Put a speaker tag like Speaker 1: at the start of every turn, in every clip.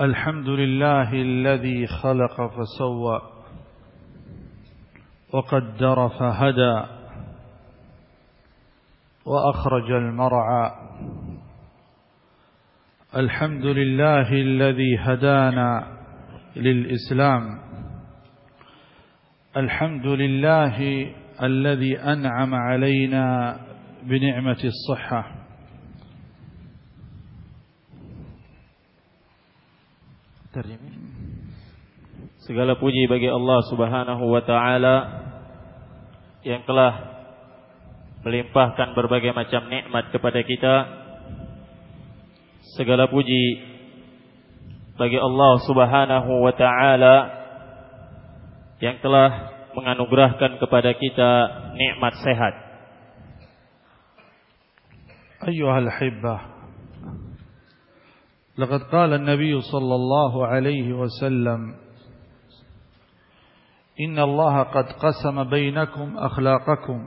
Speaker 1: الحمد لله الذي خلق فسوى وقدر فهدى وأخرج المرعى. الحمد لله الذي هدانا للإسلام. الحمد لله الذي أنعم علينا بنعمة الصحة.
Speaker 2: Segala puji bagi Allah Subhanahu wa taala yang telah melimpahkan berbagai macam nikmat kepada kita. Segala puji bagi Allah Subhanahu wa taala yang telah menganugerahkan kepada kita nikmat sehat.
Speaker 1: Ayuhal hibbah لقد قال النبي صلى الله عليه وسلم إن الله قد قسم بينكم أخلاقكم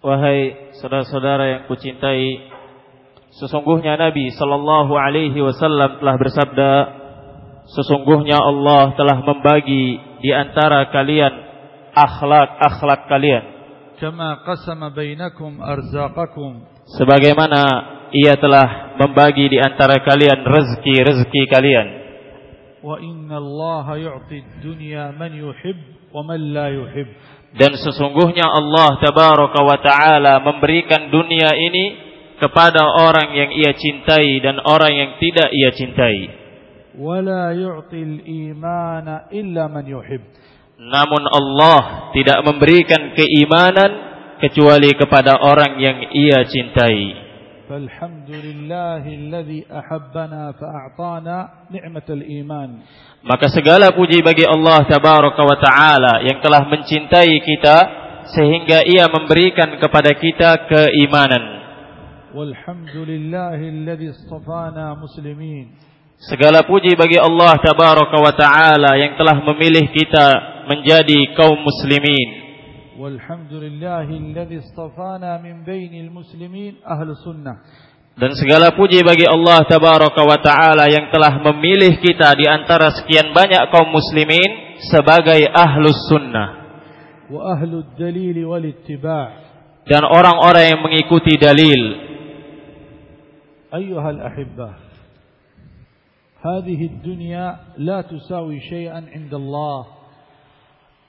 Speaker 2: Wahai saudara-saudara yang kucintai Sesungguhnya Nabi sallallahu alaihi wasallam telah bersabda Sesungguhnya Allah telah membagi di antara kalian akhlak-akhlak kalian
Speaker 1: Kama qasama bainakum arzaqakum
Speaker 2: Sebagaimana ia telah membagi di antara kalian rezeki-rezeki kalian.
Speaker 1: Wa inna Allah yu'ti dunya man yuhib wa man la yuhib.
Speaker 2: Dan sesungguhnya Allah tabaraka wa taala memberikan dunia ini kepada orang yang ia cintai dan orang yang tidak ia cintai.
Speaker 1: Wa la yu'ti al-imana illa man yuhib.
Speaker 2: Namun Allah tidak memberikan keimanan kecuali kepada orang yang ia cintai.
Speaker 1: فالحمد لله الذي أحبنا فأعطانا نعمة الإيمان
Speaker 2: Maka segala puji bagi Allah Tabaraka wa Ta'ala yang telah mencintai kita sehingga ia memberikan kepada kita keimanan.
Speaker 1: Walhamdulillahilladzi istafana muslimin.
Speaker 2: Segala puji bagi Allah Tabaraka wa Ta'ala yang telah memilih kita menjadi kaum muslimin.
Speaker 1: والحمد لله الذي اصطفانا من بين المسلمين أهل السنة
Speaker 2: dan segala puji bagi Allah tabaraka wa taala yang telah memilih kita di antara sekian banyak kaum muslimin sebagai ahlus sunnah
Speaker 1: wa ahlud dalil wal ittiba'
Speaker 2: dan orang-orang yang mengikuti dalil
Speaker 1: ayyuhal ahibbah hadhihi ad-dunya la tusawi shay'an 'inda Allah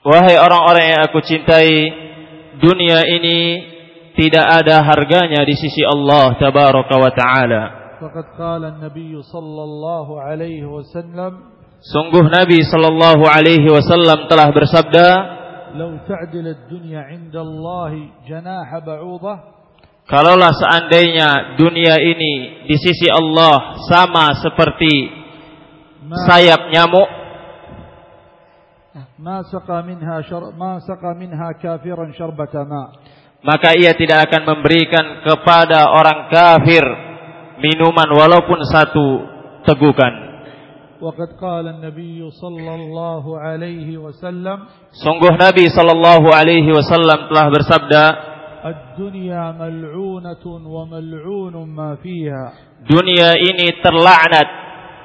Speaker 2: Wahai orang-orang yang aku cintai, dunia ini tidak ada harganya di sisi Allah tabaraka wa taala.
Speaker 1: Faqad qala an-nabiy sallallahu alaihi wasallam
Speaker 2: Sungguh Nabi sallallahu alaihi wasallam telah bersabda,
Speaker 1: "Lau ta'dil ad-dunya 'inda Allah janaha ba'udah"
Speaker 2: Kalaulah seandainya dunia ini di sisi Allah sama seperti sayap nyamuk,
Speaker 1: Ah. ma saqa minha ma saqa minha kafiran syarbata ma.
Speaker 2: Maka ia tidak akan memberikan kepada orang kafir minuman walaupun satu tegukan.
Speaker 1: Waqad qala an-nabiy sallallahu alaihi wasallam
Speaker 2: sungguh nabi sallallahu alaihi wasallam telah bersabda
Speaker 1: ad-dunya mal'unatun wa mal'unun ma fiha.
Speaker 2: Dunia ini terlaknat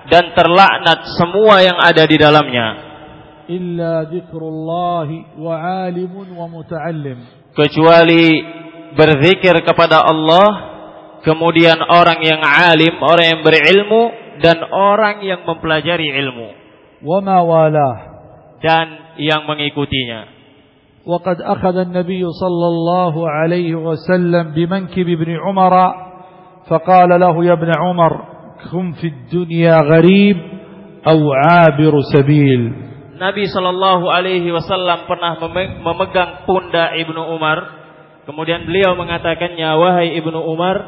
Speaker 2: dan terlaknat semua yang ada di dalamnya.
Speaker 1: Zikrullah wa alimun wa muta'allim
Speaker 2: kecuali berzikir kepada Allah kemudian orang yang alim orang yang berilmu dan orang yang mempelajari ilmu
Speaker 1: wa ma walah
Speaker 2: dan yang mengikutinya
Speaker 1: وقد أخذ النبي صلى الله عليه وسلم بمنكب ابن عمر فقال له يا ابن عمر كن في الدنيا غريب أو عابر سبيل
Speaker 2: Nabi Shallallahu Alaihi Wasallam pernah memegang pundak ibnu Umar. Kemudian beliau mengatakannya, wahai ibnu Umar,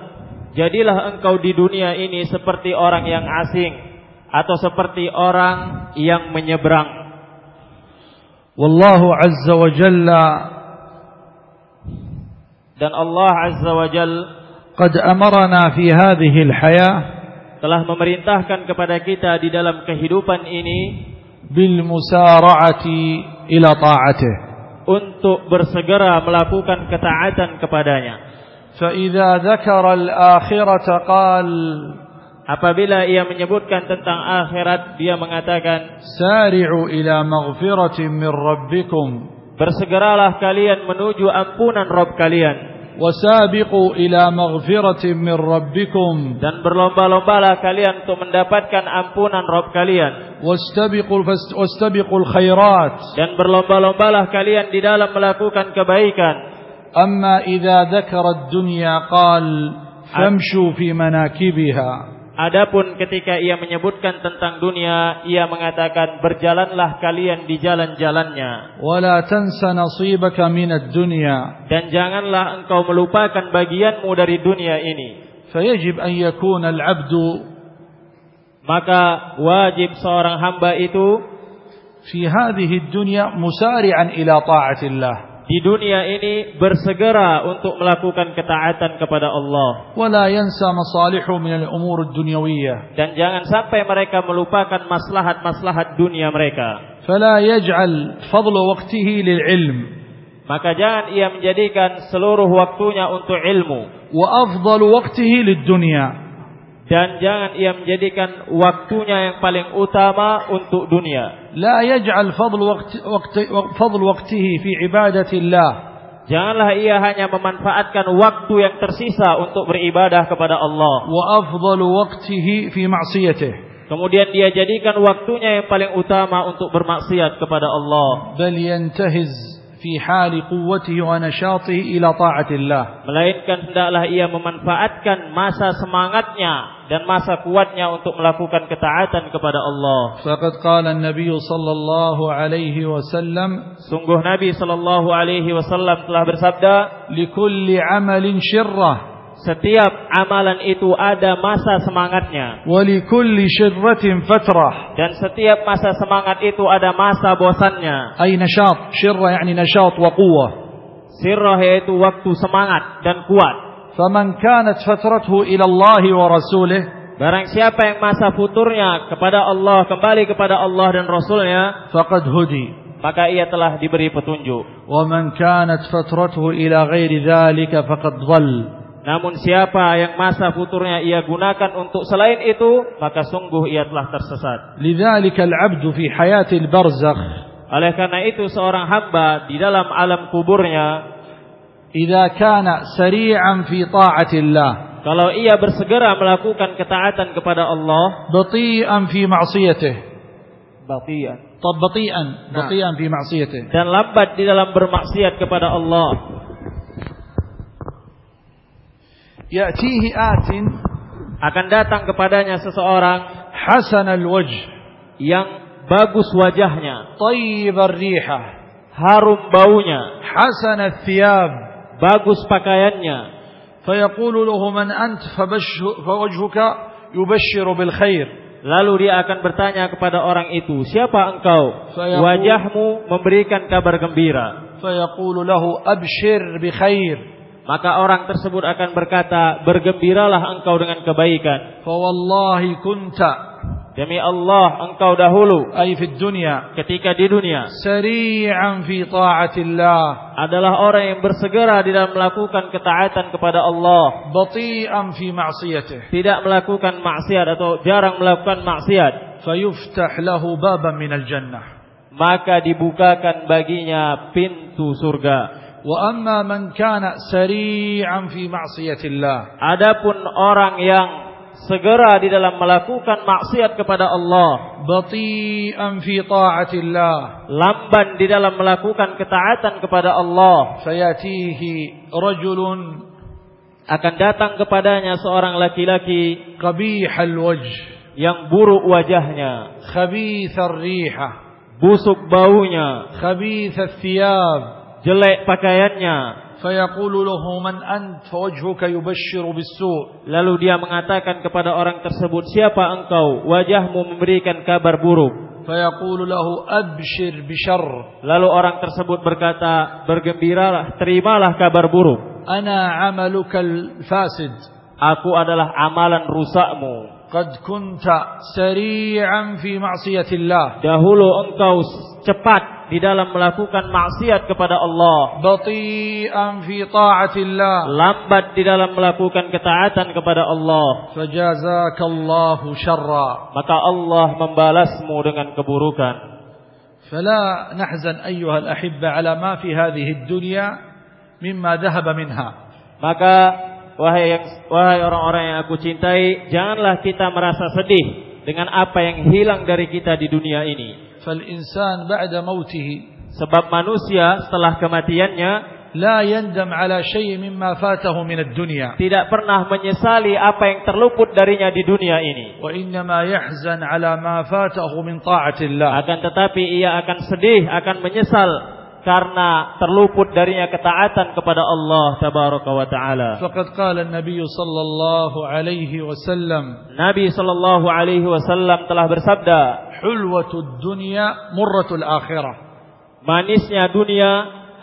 Speaker 2: jadilah engkau di dunia ini seperti orang yang asing atau seperti orang yang menyeberang.
Speaker 1: Wallahu azza wa jalla
Speaker 2: dan Allah azza wa jalla
Speaker 1: qad amarna fi hadhihi al-hayah
Speaker 2: telah memerintahkan kepada kita di dalam kehidupan ini
Speaker 1: bil musara'ati ila ta'atihi
Speaker 2: untuk bersegera melakukan ketaatan kepadanya.
Speaker 1: fa idza dzakara al akhirah qala
Speaker 2: apabila ia menyebutkan tentang akhirat dia mengatakan
Speaker 1: sari'u ila maghfiratin min rabbikum
Speaker 2: bersegeralah kalian menuju ampunan rabb kalian
Speaker 1: wasabiqu ila maghfiratin min rabbikum
Speaker 2: dan berlomba-lombalah kalian untuk mendapatkan ampunan Rabb kalian.
Speaker 1: wastabiqul wastabiqul khairat
Speaker 2: dan berlomba-lombalah kalian di dalam melakukan kebaikan.
Speaker 1: amma idza dzakara ad-dunya qala famshu fi manakibiha
Speaker 2: Adapun ketika ia menyebutkan tentang dunia, ia mengatakan berjalanlah kalian di jalan-jalannya.
Speaker 1: Wala tansa nasibaka minad dunya.
Speaker 2: Dan janganlah engkau melupakan bagianmu dari dunia ini.
Speaker 1: Fayajib an yakuna al-'abdu
Speaker 2: Maka wajib seorang hamba itu
Speaker 1: fi hadhihi ad-dunya musari'an ila ta'atillah
Speaker 2: di dunia ini bersegera untuk melakukan ketaatan kepada Allah.
Speaker 1: Wala yansa masalihu min al-umur ad-dunyawiyyah.
Speaker 2: Dan jangan sampai mereka melupakan maslahat-maslahat dunia mereka.
Speaker 1: Fala yaj'al fadlu waqtihi lil-'ilm.
Speaker 2: Maka jangan ia menjadikan seluruh waktunya untuk ilmu.
Speaker 1: Wa afdalu waqtihi lid-dunya
Speaker 2: dan jangan ia menjadikan waktunya yang paling utama untuk dunia.
Speaker 1: La yaj'al fadl waqti fadl waqtihi fi ibadatillah.
Speaker 2: Janganlah ia hanya memanfaatkan waktu yang tersisa untuk beribadah kepada Allah.
Speaker 1: Wa afdhal waqtihi fi ma'siyatihi.
Speaker 2: Kemudian dia jadikan waktunya yang paling utama untuk bermaksiat kepada Allah.
Speaker 1: Bal yantahiz fi hal quwwatihi wa nashatihi ila ta'atillah.
Speaker 2: Melainkan hendaklah ia memanfaatkan masa semangatnya dan masa kuatnya untuk melakukan ketaatan kepada Allah.
Speaker 1: Faqad qala an-nabiy sallallahu alaihi wasallam
Speaker 2: sungguh nabi sallallahu alaihi wasallam telah bersabda
Speaker 1: likulli 'amalin syirrah.
Speaker 2: Setiap amalan itu ada masa semangatnya.
Speaker 1: Walikulli syirratin fatrah.
Speaker 2: Dan setiap masa semangat itu ada masa bosannya.
Speaker 1: Ai nashat, syirra yakni nashat wa
Speaker 2: quwwah. Syirra yaitu waktu semangat dan kuat.
Speaker 1: Faman kanat fatratuhu ila Allah wa rasulih
Speaker 2: Barang siapa yang masa futurnya kepada Allah kembali kepada Allah dan Rasulnya
Speaker 1: faqad hudi
Speaker 2: maka ia telah diberi petunjuk
Speaker 1: wa man kanat fatratuhu ila ghairi dzalika faqad dhall
Speaker 2: Namun siapa yang masa futurnya ia gunakan untuk selain itu, maka sungguh ia telah tersesat.
Speaker 1: Lidzalika al-'abdu fi hayatil barzakh.
Speaker 2: Oleh karena itu seorang hamba di dalam alam kuburnya
Speaker 1: idza kana sari'an fi ta'atillah.
Speaker 2: Kalau ia bersegera melakukan ketaatan kepada Allah,
Speaker 1: bati'an fi ma'siyatih.
Speaker 2: Bati'an. Tabati'an.
Speaker 1: bati'an, fi ma'siyatih.
Speaker 2: Dan lambat di dalam bermaksiat kepada Allah.
Speaker 1: Yatihi atin
Speaker 2: akan datang kepadanya seseorang
Speaker 1: hasanal wajh
Speaker 2: yang bagus wajahnya,
Speaker 1: thayyibar rihah,
Speaker 2: harum baunya,
Speaker 1: hasanat thiyab,
Speaker 2: bagus pakaiannya.
Speaker 1: Fa yaqulu lahu man ant fa wajhuka yubashshiru bil khair.
Speaker 2: Lalu dia akan bertanya kepada orang itu, siapa engkau? Wajahmu memberikan kabar gembira.
Speaker 1: Fa yaqulu lahu abshir bi khair
Speaker 2: maka orang tersebut akan berkata bergembiralah engkau dengan kebaikan.
Speaker 1: Fa wallahi kunta.
Speaker 2: Demi Allah engkau dahulu.
Speaker 1: Ay fid dunya.
Speaker 2: Ketika di dunia.
Speaker 1: Sari'an fi ta'atillah.
Speaker 2: Adalah orang yang bersegera di dalam melakukan ketaatan kepada Allah.
Speaker 1: Bati'an fi ma'siyatihi
Speaker 2: tidak melakukan maksiat atau jarang melakukan maksiat.
Speaker 1: Fayuftah lahu baban minal jannah.
Speaker 2: Maka dibukakan baginya pintu surga.
Speaker 1: Wa amma man kana sari'an fi ma'siyatillah.
Speaker 2: Adapun orang yang segera di dalam melakukan maksiat kepada Allah
Speaker 1: bati'an fi ta'atillah,
Speaker 2: Lamban di dalam melakukan ketaatan kepada Allah
Speaker 1: sayatihi rajulun
Speaker 2: Akan datang kepadanya seorang laki-laki
Speaker 1: qabihal wajh
Speaker 2: Yang buruk wajahnya
Speaker 1: khabithar riha,
Speaker 2: Busuk baunya
Speaker 1: خَبِيثَ thiyab
Speaker 2: jelek pakaiannya.
Speaker 1: Fayaquluhu man ant wajhuka yubashshiru bis-su'.
Speaker 2: Lalu dia mengatakan kepada orang tersebut, "Siapa engkau? Wajahmu memberikan kabar buruk."
Speaker 1: Fayaqululahu abshir bisyarr.
Speaker 2: Lalu orang tersebut berkata, "Bergembiralah, terimalah kabar buruk."
Speaker 1: Ana 'amalukal fasid.
Speaker 2: Aku adalah amalan rusakmu.
Speaker 1: Qad kunta sari'an fi ma'siyatillah.
Speaker 2: Dahulu engkau cepat di dalam melakukan maksiat kepada Allah.
Speaker 1: Bati'an fi ta'atillah.
Speaker 2: Lambat di dalam melakukan ketaatan kepada Allah.
Speaker 1: Fajazakallahu syarra.
Speaker 2: Maka Allah membalasmu dengan keburukan.
Speaker 1: Fala nahzan ayyuhal ahibba ala ma fi hadhihi ad-dunya mimma dhahaba minha.
Speaker 2: Maka wahai yang wahai orang-orang yang aku cintai, janganlah kita merasa sedih dengan apa yang hilang dari kita di dunia ini.
Speaker 1: فالإنسان بعد موته
Speaker 2: Sebab manusia setelah kematiannya
Speaker 1: لا يندم على شيء مما فاته من الدنيا
Speaker 2: tidak pernah menyesali apa yang terluput darinya di dunia ini.
Speaker 1: وإنما يحزن على ما فاته من طاعة الله
Speaker 2: Akan tetapi ia akan sedih, akan menyesal karena terluput darinya ketaatan kepada Allah tabaraka wa taala.
Speaker 1: Faqad qala an-nabiy sallallahu alaihi wasallam.
Speaker 2: Nabi sallallahu alaihi wasallam telah bersabda,
Speaker 1: "Hulwatud dunya murratul akhirah."
Speaker 2: Manisnya dunia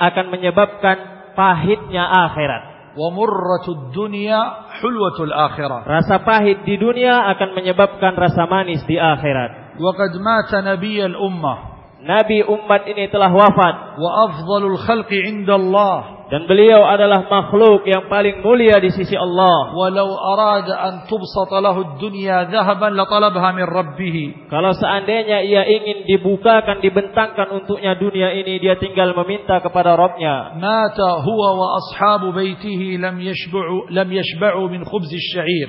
Speaker 2: akan menyebabkan pahitnya akhirat.
Speaker 1: Wa murratud dunya hulwatul akhirah.
Speaker 2: Rasa pahit di dunia akan menyebabkan rasa manis di akhirat.
Speaker 1: Wa qad mata nabiyul ummah
Speaker 2: Nabi umat ini telah wafat.
Speaker 1: Wa afzalul khalqi inda Allah.
Speaker 2: Dan beliau adalah makhluk yang paling mulia di sisi Allah.
Speaker 1: Walau arada an tubsat lahu ad-dunya dhahaban latalabaha min rabbih.
Speaker 2: Kalau seandainya ia ingin dibukakan, dibentangkan untuknya dunia ini, dia tinggal meminta kepada Rabbnya.
Speaker 1: Mata huwa wa ashabu baitihi lam yashba'u lam yashba'u min khubz asy-sya'ir.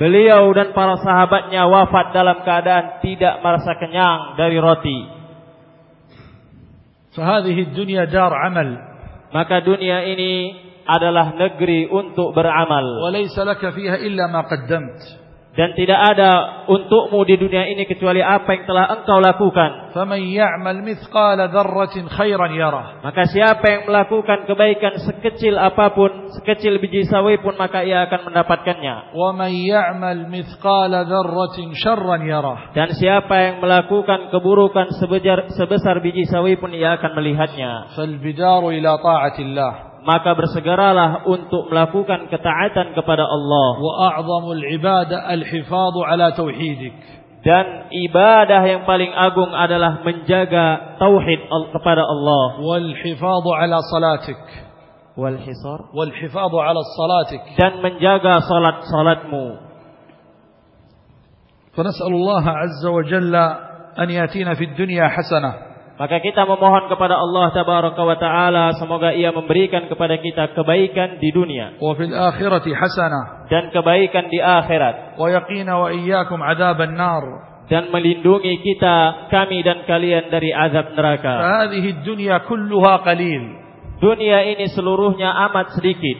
Speaker 2: Beliau dan para sahabatnya wafat dalam keadaan tidak merasa kenyang dari roti.
Speaker 1: فهذه الدنيا دار عمل
Speaker 2: Maka dunia ini adalah negeri untuk beramal.
Speaker 1: وليس لك فيها إلا ما قدمت
Speaker 2: dan tidak ada untukmu di dunia ini kecuali apa yang telah engkau lakukan. Maka siapa yang melakukan kebaikan sekecil apapun, sekecil biji sawi pun maka ia akan mendapatkannya. Dan siapa yang melakukan keburukan sebesar, sebesar biji sawi pun ia akan melihatnya. Maka bersegeralah untuk melakukan ketaatan kepada Allah.
Speaker 1: وأعظم العبادة الحفاظ على توحيدك
Speaker 2: Dan ibadah yang paling agung adalah menjaga tauhid kepada Allah.
Speaker 1: والحفاظ على صلاتك
Speaker 2: Wal hisar.
Speaker 1: والحفاظ على صلاتك
Speaker 2: Dan menjaga salat-salatmu.
Speaker 1: فنسأل الله عز وجل أن يأتينا في الدنيا حسنة
Speaker 2: Maka kita memohon kepada Allah Tabaraka wa taala semoga ia memberikan kepada kita kebaikan di dunia.
Speaker 1: Wa fil akhirati hasanah.
Speaker 2: Dan kebaikan di akhirat.
Speaker 1: Wa yaqina wa iyyakum adzaban nar.
Speaker 2: Dan melindungi kita kami dan kalian dari azab neraka.
Speaker 1: Hadhihi dunya kulluha qalil.
Speaker 2: Dunia ini seluruhnya amat sedikit.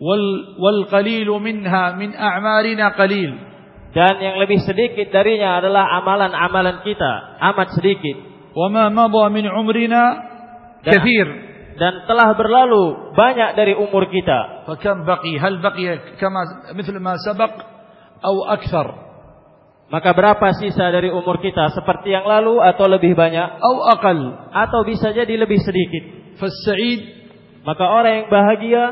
Speaker 1: Wal wal qalilu minha min a'marina qalil.
Speaker 2: Dan yang lebih sedikit darinya adalah amalan-amalan kita amat sedikit.
Speaker 1: وما مضى من عمرنا كثير
Speaker 2: dan telah berlalu banyak dari umur kita.
Speaker 1: فكم بقي هل بقي كما مثل ما سبق أو أكثر
Speaker 2: Maka berapa sisa dari umur kita seperti yang lalu atau lebih banyak
Speaker 1: أو أقل
Speaker 2: atau bisa jadi lebih sedikit.
Speaker 1: فالسعيد
Speaker 2: Maka orang yang bahagia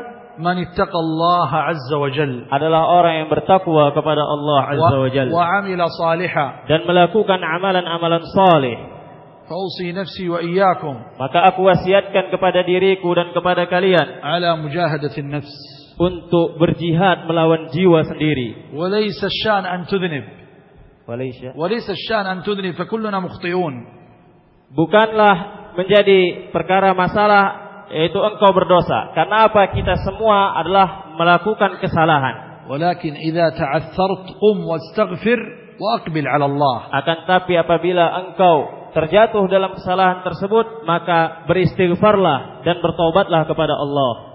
Speaker 1: من اتقى الله عز وجل
Speaker 2: adalah orang yang bertakwa kepada Allah Azza wa
Speaker 1: و-
Speaker 2: Jalla
Speaker 1: وعمل صالحا
Speaker 2: dan melakukan amalan-amalan saleh.
Speaker 1: Fausi nafsi wa iyyakum.
Speaker 2: Maka aku wasiatkan kepada diriku dan kepada kalian.
Speaker 1: Ala mujahadatin nafs.
Speaker 2: Untuk berjihad melawan jiwa sendiri.
Speaker 1: Walaysa syan an tudhnib.
Speaker 2: Walaysa.
Speaker 1: Walaysa syan an tudhnib fa kulluna mukhthiyun.
Speaker 2: Bukanlah menjadi perkara masalah yaitu engkau berdosa. Karena apa kita semua adalah melakukan kesalahan.
Speaker 1: Walakin idza ta'assart qum wastaghfir wa aqbil 'ala Allah.
Speaker 2: Akan tapi apabila engkau terjatuh dalam kesalahan tersebut, maka beristighfarlah dan bertobatlah kepada Allah.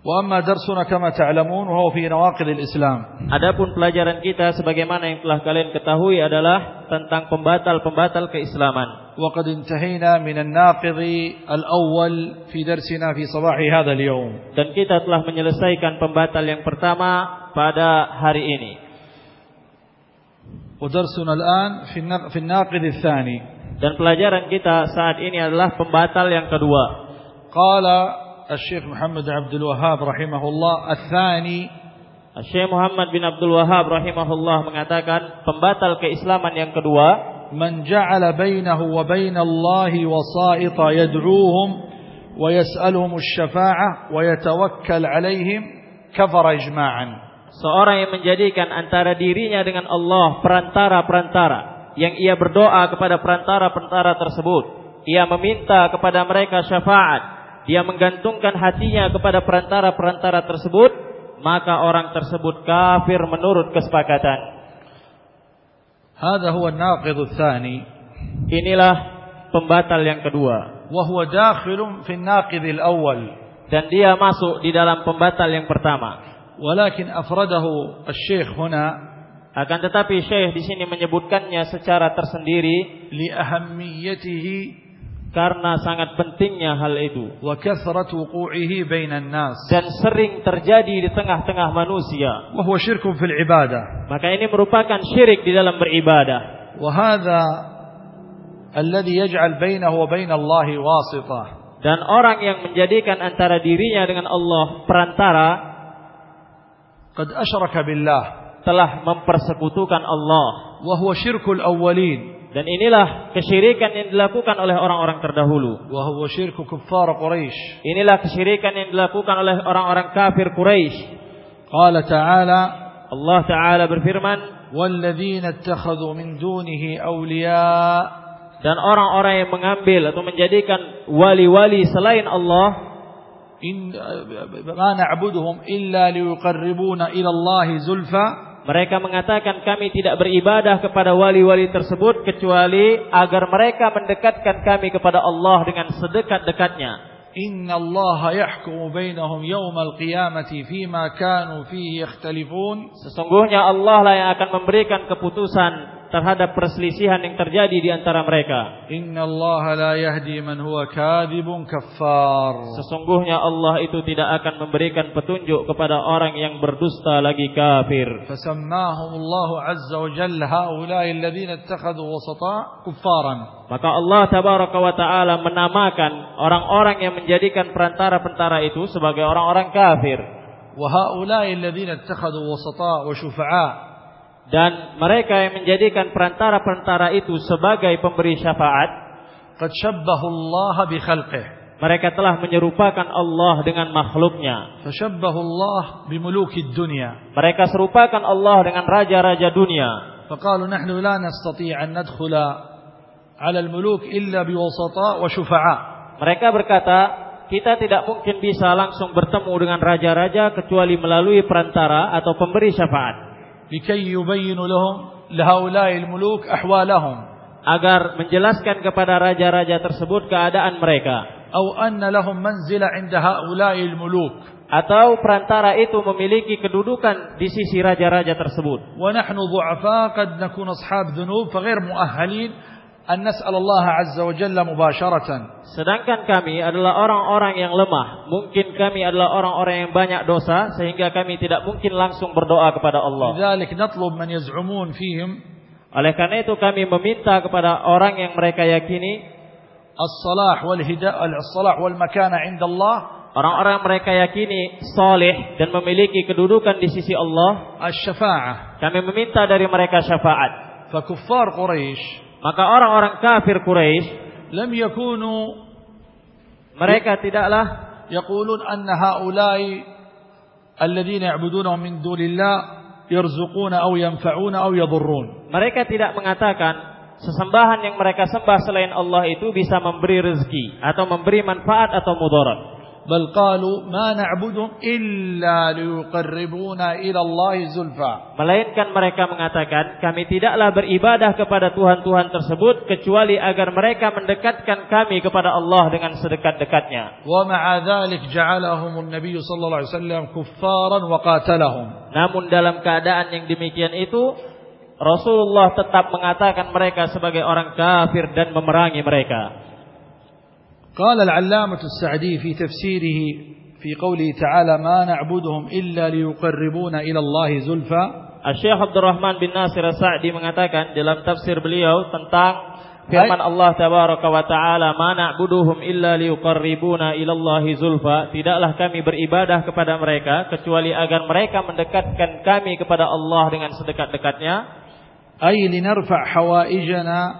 Speaker 1: وأما درسنا كما تعلمون وهو في نواقض الإسلام
Speaker 2: Adapun pelajaran kita sebagaimana yang telah kalian ketahui adalah tentang pembatal-pembatal keislaman.
Speaker 1: وقد انتهينا من الناقض الأول في درسنا في صباح هذا اليوم
Speaker 2: Dan kita telah menyelesaikan pembatal yang pertama pada hari ini.
Speaker 1: ودرسنا الآن في في الناقض الثاني.
Speaker 2: Dan pelajaran kita saat ini adalah pembatal yang kedua.
Speaker 1: قال الشيخ محمد عبد الوهاب رحمه الله الثاني.
Speaker 2: Syekh Muhammad bin Abdul Wahab rahimahullah mengatakan pembatal keislaman yang kedua.
Speaker 1: من جعل بينه وبين الله وسائط يدعوهم ويسألهم الشفاعة ويتوكل عليهم كفر إجماعا.
Speaker 2: Seorang yang menjadikan antara dirinya dengan Allah perantara-perantara. Yang ia berdoa kepada perantara-perantara tersebut. Ia meminta kepada mereka syafaat. Dia menggantungkan hatinya kepada perantara-perantara tersebut. Maka orang tersebut kafir menurut kesepakatan.
Speaker 1: Hada huwa naqidu thani.
Speaker 2: Inilah pembatal yang kedua.
Speaker 1: Wahuwa dakhilum fin naqidil awal.
Speaker 2: Dan dia masuk di dalam pembatal yang pertama.
Speaker 1: ولكن أفرده الشيخ هنا
Speaker 2: Akan tetapi Syekh di sini menyebutkannya secara tersendiri
Speaker 1: لأهميته
Speaker 2: karena sangat pentingnya hal itu
Speaker 1: وكثرة وقوعه بين الناس
Speaker 2: dan sering terjadi di tengah-tengah manusia.
Speaker 1: وهو شرك في العبادة
Speaker 2: Maka ini merupakan syirik di dalam beribadah.
Speaker 1: وهذا الذي يجعل بينه وبين الله واسطة
Speaker 2: Dan orang yang menjadikan antara dirinya dengan Allah perantara
Speaker 1: qad asyraka billah.
Speaker 2: Telah mempersekutukan Allah.
Speaker 1: Wa huwa syirkul awwalin.
Speaker 2: Dan inilah kesyirikan yang dilakukan oleh orang-orang terdahulu.
Speaker 1: Wa huwa syirku kuffar quraish.
Speaker 2: Inilah kesyirikan yang dilakukan oleh orang-orang kafir quraish.
Speaker 1: Qala ta'ala
Speaker 2: Allah taala berfirman
Speaker 1: walladzina ittakhadhu min dunihi awliya.
Speaker 2: Dan orang-orang yang mengambil atau menjadikan wali-wali selain Allah mereka mengatakan kami tidak beribadah kepada wali-wali tersebut kecuali agar mereka mendekatkan kami kepada Allah dengan sedekat-dekatnya.
Speaker 1: Inna Allah yahkum bainahum yawm al-qiyamati fima kanu fihi ikhtalifun
Speaker 2: Sesungguhnya Allah lah yang akan memberikan keputusan terhadap perselisihan yang terjadi di antara mereka
Speaker 1: إن الله لا يهدي من هو كاذب كفار
Speaker 2: sesungguhnya Allah itu tidak akan memberikan petunjuk kepada orang yang berdusta lagi kafir
Speaker 1: فسماهم الله عز وجل هؤلاء الذين اتخذوا وسطاء كفارا
Speaker 2: Maka Allah tabaraka wa taala menamakan orang-orang yang menjadikan perantara-perantara itu sebagai orang-orang kafir
Speaker 1: وهؤلاء الذين اتخذوا وسطاء وشفعاء
Speaker 2: dan mereka yang menjadikan perantara-perantara itu sebagai pemberi syafaat
Speaker 1: qad syabbahu Allah bi khalqihi.
Speaker 2: mereka telah menyerupakan Allah dengan makhluknya.
Speaker 1: Syabbahu Allah bi mulukid dunya.
Speaker 2: Mereka serupakan Allah dengan raja-raja dunia.
Speaker 1: Faqalu nahnu la nastati' an nadkhula 'ala al-muluk illa bi wasata wa syufa'a
Speaker 2: mereka berkata kita tidak mungkin bisa langsung bertemu dengan raja-raja kecuali melalui perantara atau pemberi syafaat.
Speaker 1: لكي يبينوا لهم لهؤلاء الملوك أحوالهم
Speaker 2: agar menjelaskan kepada raja-raja tersebut keadaan mereka
Speaker 1: أو أن لهم منزلة عند هؤلاء الملوك
Speaker 2: atau perantara itu memiliki kedudukan di sisi raja-raja tersebut.
Speaker 1: ونحن ضعفاء قد نكون أصحاب ذنوب فغير مؤهلين an nas'al Allah azza wa jalla mubasharatan
Speaker 2: sedangkan kami adalah orang-orang yang lemah. Mungkin kami adalah orang-orang yang banyak dosa sehingga kami tidak mungkin langsung berdoa kepada Allah.
Speaker 1: lidzalik natlub man yaz'umun fihim
Speaker 2: oleh karena itu kami meminta kepada orang yang mereka yakini
Speaker 1: as-salah wal hidayah al-salah wal makana
Speaker 2: 'inda Allah orang-orang mereka yakini saleh dan memiliki kedudukan di sisi Allah.
Speaker 1: Asy-syafa'ah.
Speaker 2: kami meminta dari mereka syafaat.
Speaker 1: fa kuffar quraisy
Speaker 2: Maka orang-orang kafir Quraisy
Speaker 1: lam yakunu
Speaker 2: mereka tidaklah
Speaker 1: yaqulun anna haula'i alladziina ya'budunahum min dunillah yarzuquna aw yanfa'una aw yadhurrun.
Speaker 2: Mereka tidak mengatakan sesembahan yang mereka sembah selain Allah itu bisa memberi rezeki atau memberi manfaat atau mudarat.
Speaker 1: بل قالوا ما نعبدهم إلا ليقربونا إلى الله زلفى
Speaker 2: Melainkan mereka mengatakan kami tidaklah beribadah kepada Tuhan-Tuhan tersebut kecuali agar mereka mendekatkan kami kepada Allah dengan sedekat-dekatnya.
Speaker 1: ومع ذلك جعلهم النبي صلى الله عليه وسلم كفارا وقاتلهم
Speaker 2: Namun dalam keadaan yang demikian itu Rasulullah tetap mengatakan mereka sebagai orang kafir dan memerangi mereka.
Speaker 1: قال العلامة السعدي في تفسيره في قوله تعالى ما نعبدهم إلا ليقربونا إلى الله زلفى
Speaker 2: Syekh Abdul Rahman bin Nasir As-Sa'di mengatakan dalam tafsir beliau tentang firman Allah tabaraka wa taala, "Ma na'buduhum illa liqarribuna ila Allahi zulfa." Tidaklah kami beribadah kepada mereka kecuali agar mereka mendekatkan kami kepada Allah dengan sedekat-dekatnya.
Speaker 1: أي لنرفع حوائجنا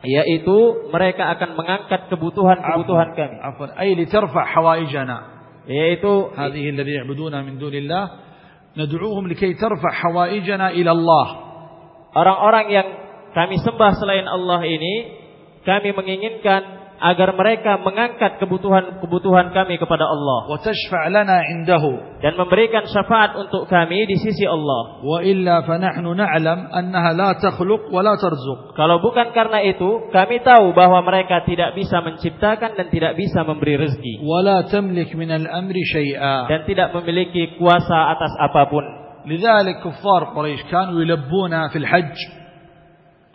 Speaker 2: yaitu mereka akan mengangkat kebutuhan-kebutuhan kami.
Speaker 1: Afwan, ay li tarfa
Speaker 2: hawaijana.
Speaker 1: Yaitu hadhihi alladhi ya'buduna min dunillah nad'uuhum likay tarfa' hawaijana ila Allah.
Speaker 2: Orang-orang yang kami sembah selain Allah ini kami menginginkan agar mereka mengangkat kebutuhan-kebutuhan kami kepada Allah
Speaker 1: وتشفع لنا عنده
Speaker 2: dan memberikan syafaat untuk kami di sisi Allah.
Speaker 1: وإلا فنحن نعلم أنها لا تخلق ولا ترزق
Speaker 2: Kalau bukan karena itu, kami tahu bahwa mereka tidak bisa menciptakan dan tidak bisa memberi rezeki
Speaker 1: ولا تملك من الأمر شيئا
Speaker 2: dan tidak memiliki kuasa atas apapun.
Speaker 1: لذلك كفار قريش كانوا يلبون في الحج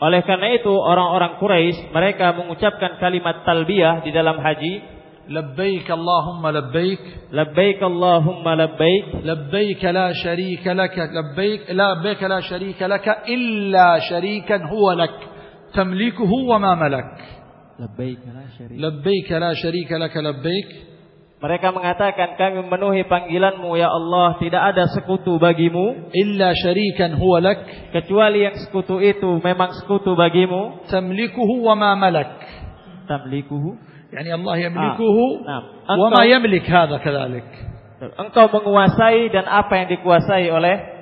Speaker 2: Oleh karena itu, orang-orang Quraisy mereka mengucapkan kalimat talbiyah di dalam haji,
Speaker 1: لبيك اللهم لبيك
Speaker 2: labbaik Allahumma labbaik,
Speaker 1: لبيك لا شريك لك لبيك لا لبيك لا شريك لك إلا شريكا هو لك تملكه وما ملك
Speaker 2: labbaik la syarika.
Speaker 1: لبيك لا شريك لك لبيك
Speaker 2: Mereka mengatakan kami memenuhi panggilanmu ya Allah. Tidak ada sekutu bagimu.
Speaker 1: Illa syarikan huwa lak.
Speaker 2: Kecuali yang sekutu itu memang sekutu bagimu.
Speaker 1: Tamlikuhu wa ma malak.
Speaker 2: Tamlikuhu?
Speaker 1: Yani Allah ah, yamlikuhu ah,
Speaker 2: nah.
Speaker 1: wa
Speaker 2: ma
Speaker 1: yamlik hadha kadhalik.
Speaker 2: Engkau menguasai dan apa yang dikuasai oleh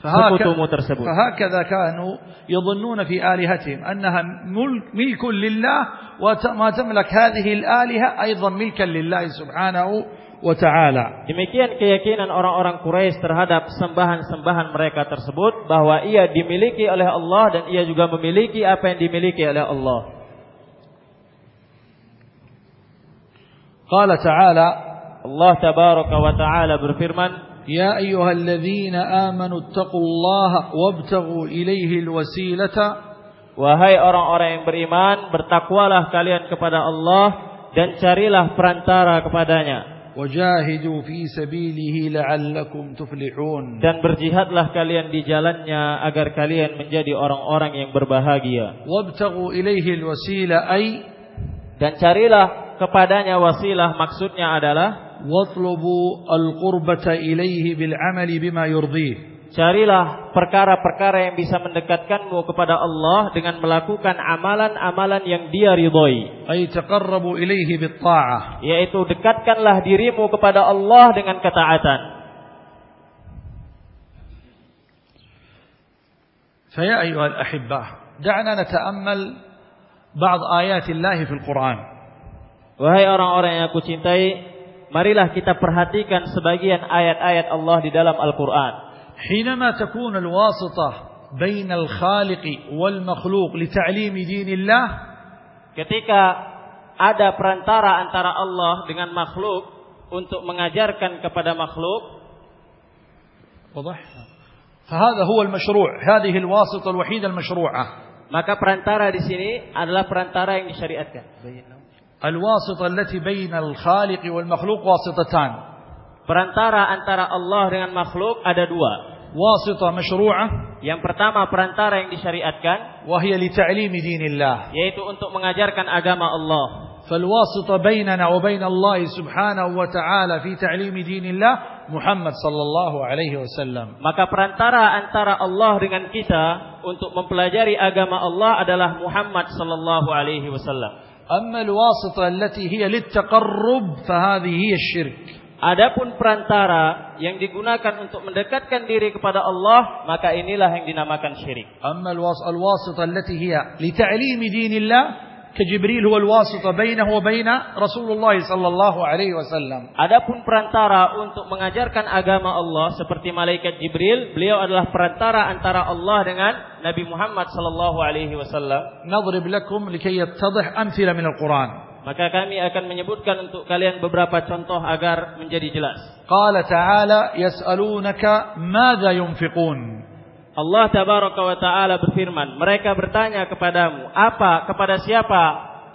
Speaker 1: فهكذا,
Speaker 2: sekutumu tersebut.
Speaker 1: فهكذا كانوا يظنون في آلهتهم أنها ملك, ملك لله وما تملك هذه الآلهة أيضا ملكا لله سبحانه وتعالى
Speaker 2: Demikian keyakinan orang-orang Quraisy terhadap sembahan-sembahan mereka tersebut bahwa ia dimiliki oleh Allah dan ia juga memiliki apa yang dimiliki oleh Allah.
Speaker 1: قال تعالى
Speaker 2: Allah tabaraka wa taala berfirman,
Speaker 1: يا أيها الذين آمنوا اتقوا الله وابتغوا إليه الوسيلة
Speaker 2: Wahai orang-orang yang beriman, bertakwalah kalian kepada Allah dan carilah perantara kepadanya
Speaker 1: وجاهدوا في سبيله لعلكم تفلحون
Speaker 2: dan berjihadlah kalian di jalannya agar kalian menjadi orang-orang yang berbahagia
Speaker 1: وابتغوا إليه الوسيلة أي
Speaker 2: dan carilah kepadanya wasilah maksudnya adalah
Speaker 1: واطلبوا القربة إليه بالعمل بما يرضيه
Speaker 2: carilah perkara-perkara yang bisa mendekatkanmu kepada Allah dengan melakukan amalan-amalan yang Dia ridhoi
Speaker 1: أي تقربوا إليه بالطاعة
Speaker 2: yaitu dekatkanlah dirimu kepada Allah dengan ketaatan
Speaker 1: فيا أيها الأحبة دعنا نتأمل بعض آيات الله في القرآن
Speaker 2: Wahai orang-orang yang aku cintai, marilah kita perhatikan sebagian ayat-ayat Allah di dalam Al-Quran.
Speaker 1: حينما تكون الواسطة بين الخالق والمخلوق لتعليم دين الله
Speaker 2: Ketika ada perantara antara Allah dengan makhluk untuk mengajarkan kepada makhluk,
Speaker 1: واضح فهذا هو المشروع هذه الواسطة الوحيدة المشروعة
Speaker 2: maka perantara di sini adalah perantara yang disyariatkan.
Speaker 1: الواسطة التي بين الخالق والمخلوق واسطتان
Speaker 2: Perantara antara Allah dengan makhluk ada dua.
Speaker 1: واسطة مشروعة
Speaker 2: Yang pertama perantara yang disyariatkan
Speaker 1: وهي لتعليم دين الله
Speaker 2: yaitu untuk mengajarkan agama Allah.
Speaker 1: فالواسطة بيننا وبين الله سبحانه وتعالى في تعليم دين الله محمد صلى الله عليه وسلم
Speaker 2: Maka perantara antara Allah dengan kita untuk mempelajari agama Allah adalah Muhammad sallallahu alaihi wasallam.
Speaker 1: أما الواسطة التي هي للتقرب فهذه هي الشرك
Speaker 2: Adapun perantara yang digunakan untuk mendekatkan diri kepada Allah, maka inilah yang dinamakan syirik.
Speaker 1: أما الواس- الواسطة التي هي لتعليم دين الله كجبريل هو الواسطة بينه وبين رسول الله صلى الله عليه وسلم
Speaker 2: Adapun perantara untuk mengajarkan agama Allah seperti malaikat Jibril, beliau adalah perantara antara Allah dengan Nabi Muhammad sallallahu alaihi wasallam.
Speaker 1: نضرب لكم لكي يتضح أمثلة من القرآن
Speaker 2: Maka kami akan menyebutkan untuk kalian beberapa contoh agar menjadi jelas.
Speaker 1: قال تعالى يسألونك ماذا ينفقون
Speaker 2: Allah tabaraka wa taala berfirman, mereka bertanya kepadamu, apa kepada siapa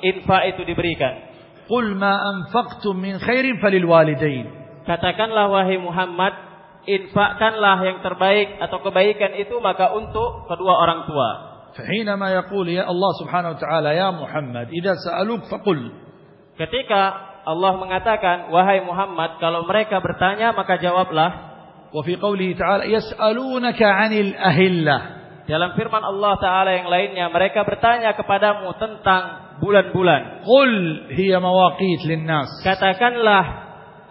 Speaker 2: infak itu diberikan?
Speaker 1: قل ما أنفقتم من خير فللوالدين
Speaker 2: Katakanlah wahai Muhammad, infakkanlah yang terbaik atau kebaikan itu maka untuk kedua orang tua.
Speaker 1: فحينما يقول يا الله سبحانه وتعالى يا محمد إذا سألوك فقل
Speaker 2: Ketika Allah mengatakan, wahai Muhammad, kalau mereka bertanya maka jawablah.
Speaker 1: وفي قوله تعالى يسألونك عن الأهلة
Speaker 2: Dalam firman Allah Ta'ala yang lainnya, mereka bertanya kepadamu tentang bulan-bulan.
Speaker 1: قل هي مواقيت للناس
Speaker 2: Katakanlah,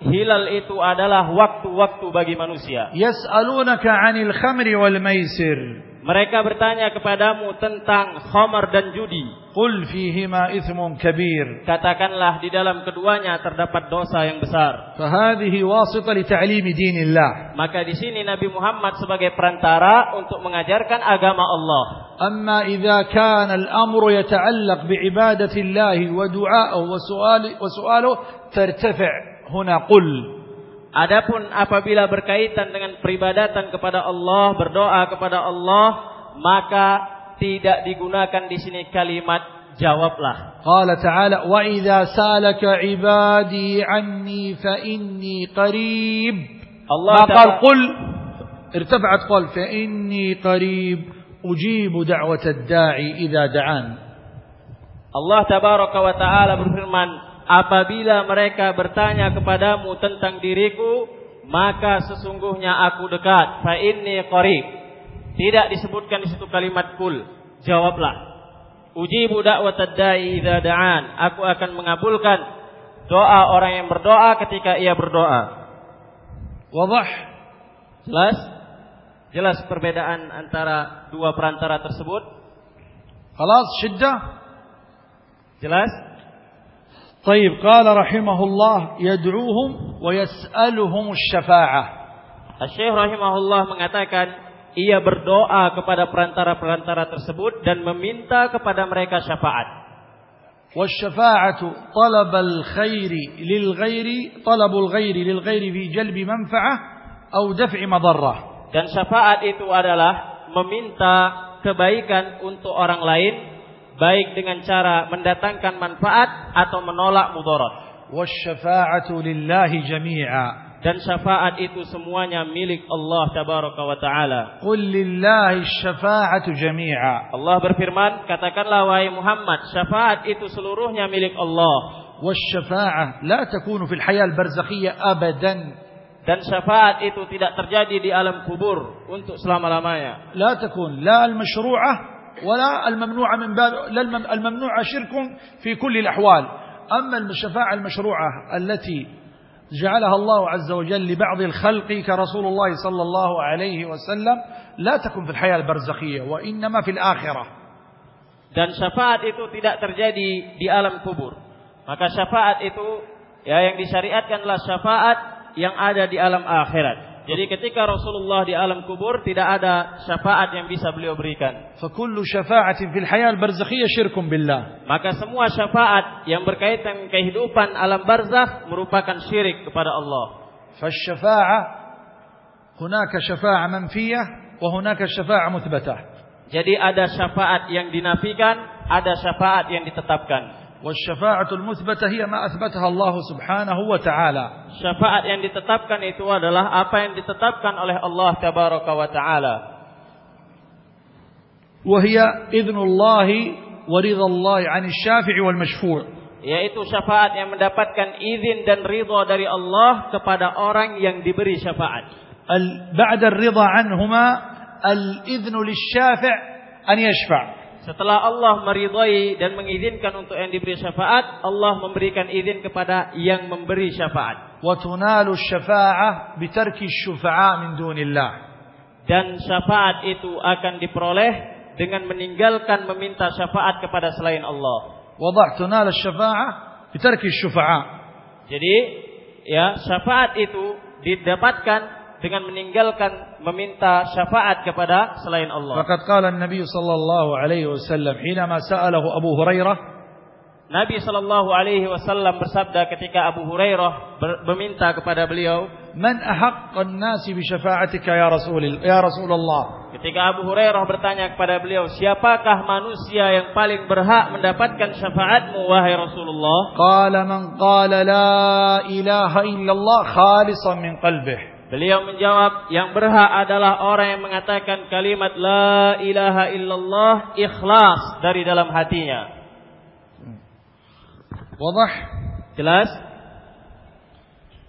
Speaker 2: hilal itu adalah waktu-waktu bagi manusia.
Speaker 1: يسألونك عن الخمر والميسر
Speaker 2: Mereka bertanya kepadamu tentang khamar dan judi.
Speaker 1: Qul fihima ithmun kabir.
Speaker 2: Katakanlah di dalam keduanya terdapat dosa yang besar.
Speaker 1: Fa hadhihi wasita li ta'limi dinillah.
Speaker 2: Maka di sini Nabi Muhammad sebagai perantara untuk mengajarkan agama Allah.
Speaker 1: Amma idza kana al-amru yata'allaq bi ibadati Allah wa du'a'i wa su'ali wa su'alu tartafi huna qul
Speaker 2: Adapun apabila berkaitan dengan peribadatan kepada Allah, berdoa kepada Allah, maka tidak digunakan di sini kalimat jawablah.
Speaker 1: Qala ta'ala wa idza salaka ibadi anni fa
Speaker 2: inni
Speaker 1: qarib. Allah
Speaker 2: taala.
Speaker 1: qul irtafa'at qul fa inni qarib ujibu da'wata ad-da'i idza da'an.
Speaker 2: Allah tabaraka wa ta'ala berfirman apabila mereka bertanya kepadamu tentang diriku maka sesungguhnya aku dekat. Fa inni qarib. Tidak disebutkan di situ kalimat kul. Jawablah. Ujibu da'wat ad-da'i idza da'an. Aku akan mengabulkan doa orang yang berdoa ketika ia berdoa.
Speaker 1: Wabah.
Speaker 2: jelas? Jelas perbedaan antara dua perantara tersebut?
Speaker 1: Khalas syiddah.
Speaker 2: Jelas?
Speaker 1: طيب قال رحمه الله يدعوهم ويسألهم الشفاعة
Speaker 2: Syekh rahimahullah mengatakan ia berdoa kepada perantara-perantara tersebut dan meminta kepada mereka syafaat.
Speaker 1: والشفاعة طلب الخير للغير طلب الغير للغير في جلب منفعة أو دفع مضرة
Speaker 2: Dan syafaat itu adalah meminta kebaikan untuk orang lain baik dengan cara mendatangkan manfaat atau menolak mudarat.
Speaker 1: Wasyafa'atu lillahi jami'a.
Speaker 2: Dan syafaat itu semuanya milik Allah tabaraka wa taala.
Speaker 1: Qul lillahi syafa'atu jami'a.
Speaker 2: Allah berfirman, katakanlah wahai Muhammad, syafaat itu seluruhnya milik Allah.
Speaker 1: Wasyafa'ah la takunu fil hayal barzakhiyah abadan.
Speaker 2: Dan syafaat itu tidak terjadi di alam kubur untuk selama-lamanya.
Speaker 1: La takun la al-mashru'ah ولا الممنوعة من باب لا الم- الممنوعة شرك في كل الأحوال أما الشفاعة المشروعة التي جعلها الله عز وجل لبعض الخلق كرسول الله صلى الله عليه وسلم لا تكون في الحياة البرزخية وإنما في الآخرة
Speaker 2: Dan syafaat itu tidak terjadi di alam kubur. Maka syafaat itu ya yang disyariatkanlah syafaat yang ada di alam akhirat. Jadi ketika Rasulullah di alam kubur tidak ada syafaat yang bisa beliau berikan.
Speaker 1: Fakullu syafaatin fil hayal barzakhiyah syirkum billah.
Speaker 2: Maka semua syafaat yang berkaitan kehidupan alam barzakh merupakan syirik kepada Allah.
Speaker 1: Fasyafa'ah hunaka syafa'ah manfiyah wa hunaka syafa'ah muthbatah.
Speaker 2: Jadi ada syafaat yang dinafikan, ada syafaat yang ditetapkan.
Speaker 1: والشفاعة المثبتة هي ما أثبتها الله سبحانه وتعالى
Speaker 2: Syafaat yang ditetapkan itu adalah apa yang ditetapkan oleh Allah Tabaraka wa taala.
Speaker 1: وهي إذن الله ورضا الله عن الشافع والمشفوع
Speaker 2: Yaitu syafaat yang mendapatkan izin dan ridha dari Allah kepada orang yang diberi syafaat.
Speaker 1: بعد الرضا عنهما الإذن للشافع أن يشفع
Speaker 2: Setelah Allah meridai dan mengizinkan untuk yang diberi syafaat, Allah memberikan izin kepada yang memberi syafaat.
Speaker 1: وتنال الشفاعة biterki الشفعاء min dunillah.
Speaker 2: Dan syafaat itu akan diperoleh dengan meninggalkan meminta syafaat kepada selain Allah.
Speaker 1: Wadahtunalu syafa'ah biterki الشفعاء.
Speaker 2: Jadi, ya, syafaat itu didapatkan dengan meninggalkan meminta syafaat kepada selain Allah.
Speaker 1: Faqad qala an-nabiy sallallahu alaihi wasallam hina ma sa'alahu Abu Hurairah
Speaker 2: Nabi sallallahu alaihi wasallam bersabda ketika Abu Hurairah meminta kepada beliau,
Speaker 1: "Man ahaqqun nasi bi syafa'atika ya Rasul ya Rasulullah?"
Speaker 2: Ketika Abu Hurairah bertanya kepada beliau, "Siapakah manusia yang paling berhak mendapatkan syafaatmu wahai Rasulullah?"
Speaker 1: Qala man qala la ilaha illallah khalisan min qalbihi
Speaker 2: Beliau menjawab, "Yang berhak adalah orang yang mengatakan kalimat la ilaha illallah ikhlas dari dalam hatinya."
Speaker 1: وضح
Speaker 2: Jelas?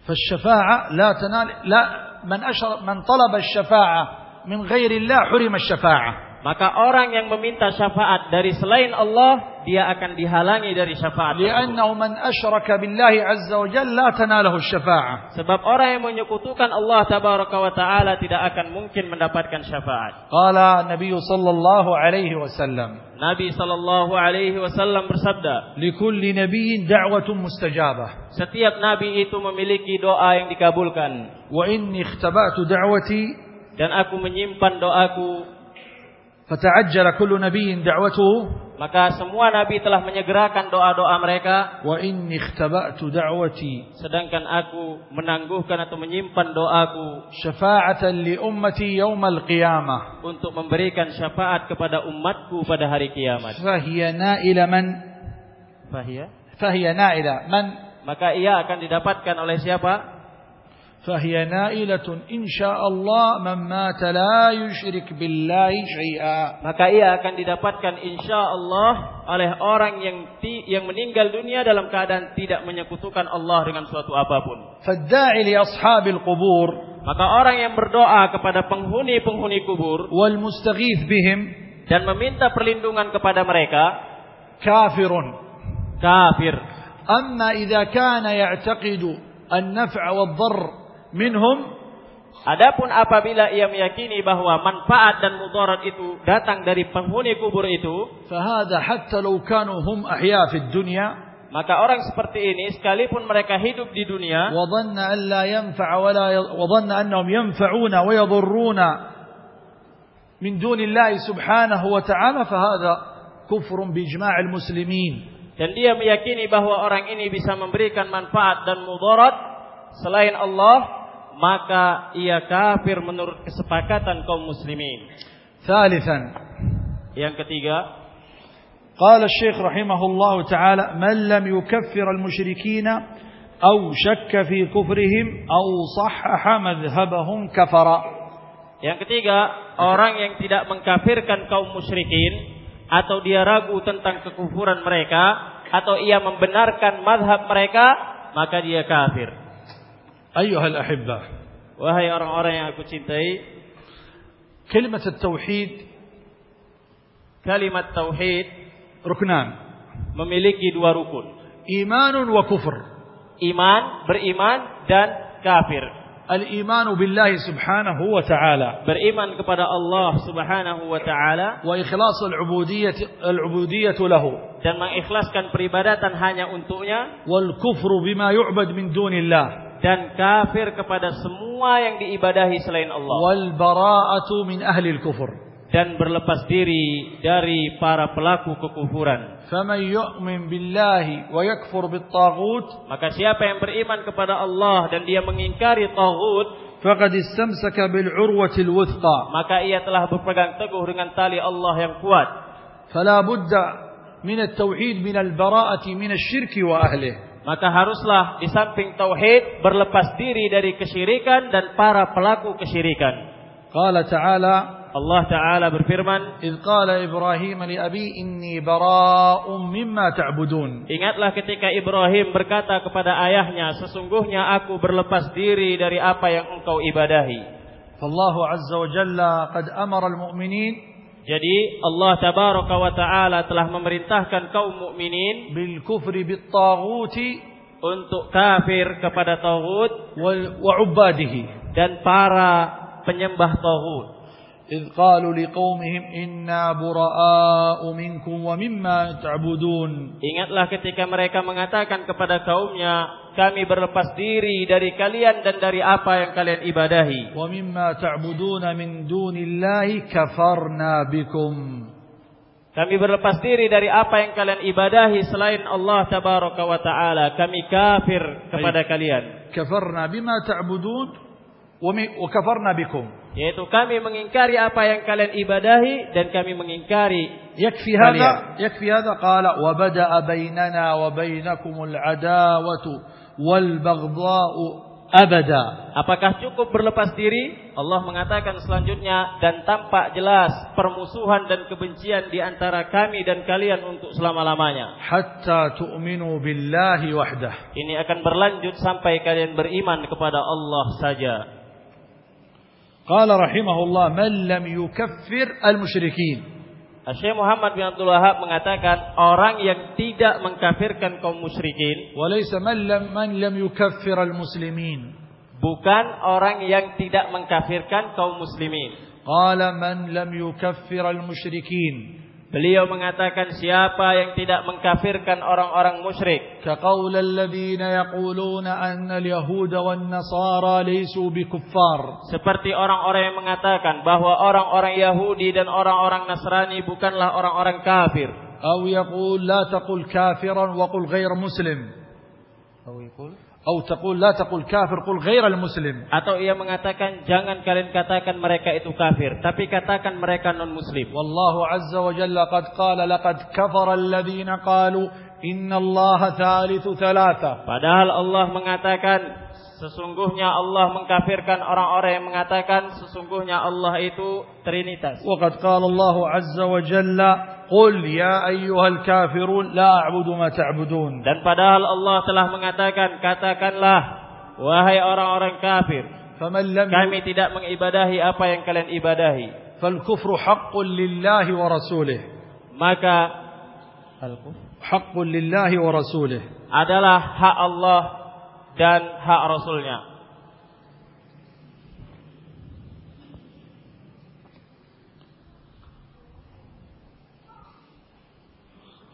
Speaker 1: فالشفاعة لا تنال لا من أشر من طلب الشفاعة من غير الله حرم الشفاعة
Speaker 2: Maka orang yang meminta syafaat dari selain Allah dia akan dihalangi dari syafaat.
Speaker 1: Karena man asyraka billahi azza wa jalla tanalahu syafa'ah.
Speaker 2: Sebab orang yang menyekutukan Allah tabaraka wa taala tidak akan mungkin mendapatkan syafaat.
Speaker 1: Qala Nabi sallallahu alaihi wasallam.
Speaker 2: Nabi sallallahu alaihi wasallam bersabda,
Speaker 1: "Likulli nabiyyin da'watun mustajabah."
Speaker 2: Setiap nabi itu memiliki doa yang dikabulkan.
Speaker 1: Wa inni ikhtaba'tu da'wati
Speaker 2: dan aku menyimpan doaku
Speaker 1: Fata'ajjala kullu nabiyyin da'watuhu.
Speaker 2: Maka semua nabi telah menyegerakan doa-doa mereka.
Speaker 1: Wa inni ikhtaba'tu da'wati.
Speaker 2: Sedangkan aku menangguhkan atau menyimpan doaku
Speaker 1: syafa'atan li ummati yaumal qiyamah.
Speaker 2: untuk memberikan syafaat kepada umatku pada hari kiamat.
Speaker 1: Fahiya na'ila man?
Speaker 2: Fahiya?
Speaker 1: Fahiya na'ila man?
Speaker 2: Maka ia akan didapatkan oleh siapa?
Speaker 1: فهي نائلة إن شاء الله من مات لا يشرك بالله شيئا
Speaker 2: Maka ia akan didapatkan insya Allah oleh orang yang ti, yang meninggal dunia dalam keadaan tidak menyekutukan Allah dengan suatu apapun.
Speaker 1: فالداعي لأصحاب القبور
Speaker 2: Maka orang yang berdoa kepada penghuni-penghuni kubur
Speaker 1: والمستغيث بهم
Speaker 2: dan meminta perlindungan kepada mereka
Speaker 1: كافر
Speaker 2: kafir.
Speaker 1: أما إذا كان يعتقد النفع والضر minhum.
Speaker 2: Adapun apabila ia meyakini bahawa manfaat dan mudarat itu datang dari penghuni kubur itu
Speaker 1: fahada hatta law kanu hum ahya fi dunya.
Speaker 2: maka orang seperti ini sekalipun mereka hidup di dunia
Speaker 1: wa dhanna an la yanfa'a wa la ya, wa dhanna annahum yanfa'una wa yadhurruna min dunillahi subhanahu wa ta'ala fahada kufrun bi ijma'il muslimin.
Speaker 2: Dan dia meyakini bahwa orang ini bisa memberikan manfaat dan mudarat selain Allah maka ia kafir menurut kesepakatan kaum muslimin.
Speaker 1: Salisan.
Speaker 2: Yang ketiga,
Speaker 1: qala Syekh rahimahullahu taala, "Man lam yukaffir al-musyrikin aw shakka fi kufrihim aw sahha madhhabahum kafara."
Speaker 2: Yang ketiga, orang yang tidak mengkafirkan kaum musyrikin atau dia ragu tentang kekufuran mereka atau ia membenarkan madhab mereka, maka dia kafir.
Speaker 1: أيها الأحبة
Speaker 2: Wahai orang-orang yang aku cintai,
Speaker 1: كلمة التوحيد
Speaker 2: kalimat tauhid
Speaker 1: ركنان
Speaker 2: memiliki dua rukun.
Speaker 1: إيمان وكفر
Speaker 2: Iman, beriman dan kafir.
Speaker 1: الإيمان بالله سبحانه وتعالى
Speaker 2: Beriman kepada Allah Subhanahu wa taala
Speaker 1: وإخلاص العبودية العبودية له
Speaker 2: dan mengikhlaskan peribadatan hanya untuknya
Speaker 1: والكفر بما يعبد من دون الله
Speaker 2: dan kafir kepada semua yang diibadahi selain Allah.
Speaker 1: Wal bara'atu min ahli al-kufur
Speaker 2: dan berlepas diri dari para pelaku kekufuran.
Speaker 1: Faman yu'min billahi wa yakfur bit-taghut
Speaker 2: maka siapa yang beriman kepada Allah dan dia mengingkari taghut
Speaker 1: faqad istamsaka bil urwatil wuthqa
Speaker 2: maka ia telah berpegang teguh dengan tali Allah yang kuat.
Speaker 1: Fala budda min at-tauhid min al-bara'ati min asy-syirki wa ahlihi
Speaker 2: Maka haruslah di samping tauhid berlepas diri dari kesyirikan dan para pelaku kesyirikan.
Speaker 1: قال تعالى
Speaker 2: Allah Ta'ala berfirman,
Speaker 1: إذ قال إبراهيم لأبي إني براء مما تعبدون
Speaker 2: Ingatlah ketika Ibrahim berkata kepada ayahnya, sesungguhnya aku berlepas diri dari apa yang engkau ibadahi.
Speaker 1: فالله عز وجل قد أمر المؤمنين
Speaker 2: Jadi Allah Tabaraka wa Ta'ala telah memerintahkan kaum mukminin
Speaker 1: بالكفر بالطاغوت
Speaker 2: untuk kafir kepada Tauhud
Speaker 1: وال- وعباده
Speaker 2: dan para penyembah Tauhud.
Speaker 1: إذ قالوا لقومهم إنا براء منكم ومما تعبدون
Speaker 2: Ingatlah ketika mereka mengatakan kepada kaumnya, kami berlepas diri dari kalian dan dari apa yang kalian ibadahi.
Speaker 1: Wa mimma ta'buduna min dunillahi kafarna bikum.
Speaker 2: Kami berlepas diri dari apa yang kalian ibadahi selain Allah tabaraka wa taala. Kami kafir kepada kalian.
Speaker 1: Kafarna bima ta'budun wa kafarna bikum.
Speaker 2: Yaitu kami mengingkari apa yang kalian ibadahi dan kami mengingkari
Speaker 1: yakfi
Speaker 2: hadha
Speaker 1: yakfi hadha qala wa bada'a bainana wa bainakum al'adawatu wal baghdha'u abada.
Speaker 2: Apakah cukup berlepas diri? Allah mengatakan selanjutnya dan tampak jelas permusuhan dan kebencian di antara kami dan kalian untuk selama-lamanya.
Speaker 1: Hatta tu'minu billahi wahdah.
Speaker 2: Ini akan berlanjut sampai kalian beriman kepada Allah saja.
Speaker 1: Qala rahimahullah man lam yukaffir al musyrikin
Speaker 2: Syekh Muhammad bin Abdul Wahab mengatakan orang yang tidak mengkafirkan kaum musyrikin
Speaker 1: walaysa man lam man lam yukaffir almuslimin
Speaker 2: bukan orang yang tidak mengkafirkan kaum muslimin.
Speaker 1: qala man lam yukaffir almusyrikin
Speaker 2: Beliau mengatakan siapa yang tidak mengkafirkan orang-orang musyrik.
Speaker 1: Kaqaulal ladzina yaquluna anna al-yahuda wan-nasara laysu bikuffar.
Speaker 2: Seperti orang-orang yang mengatakan bahawa orang-orang Yahudi dan orang-orang Nasrani bukanlah orang-orang kafir.
Speaker 1: Aw yaqul la taqul kafiran wa qul ghair muslim. Atakul la taqul kafir qul gairal muslim.
Speaker 2: Atau ia mengatakan jangan kalian katakan mereka itu kafir, tapi katakan mereka non muslim.
Speaker 1: Wallahu azza wa jalla qad qala laqad kafara alladziina qalu inna Allaha thalithu thalatha.
Speaker 2: Padahal Allah mengatakan sesungguhnya Allah mengkafirkan orang-orang yang mengatakan sesungguhnya Allah itu trinitas.
Speaker 1: Wa qad qala Allahu azza wa jalla Qul ya ayyuhal kafirun la a'budu ma ta'budun.
Speaker 2: Dan padahal Allah telah mengatakan, katakanlah wahai orang-orang kafir, kami tidak mengibadahi apa yang kalian ibadahi.
Speaker 1: Fal kufru haqqun lillahi wa rasulih.
Speaker 2: Maka
Speaker 1: haqqun lillahi wa rasulih
Speaker 2: adalah hak Allah dan hak rasulnya.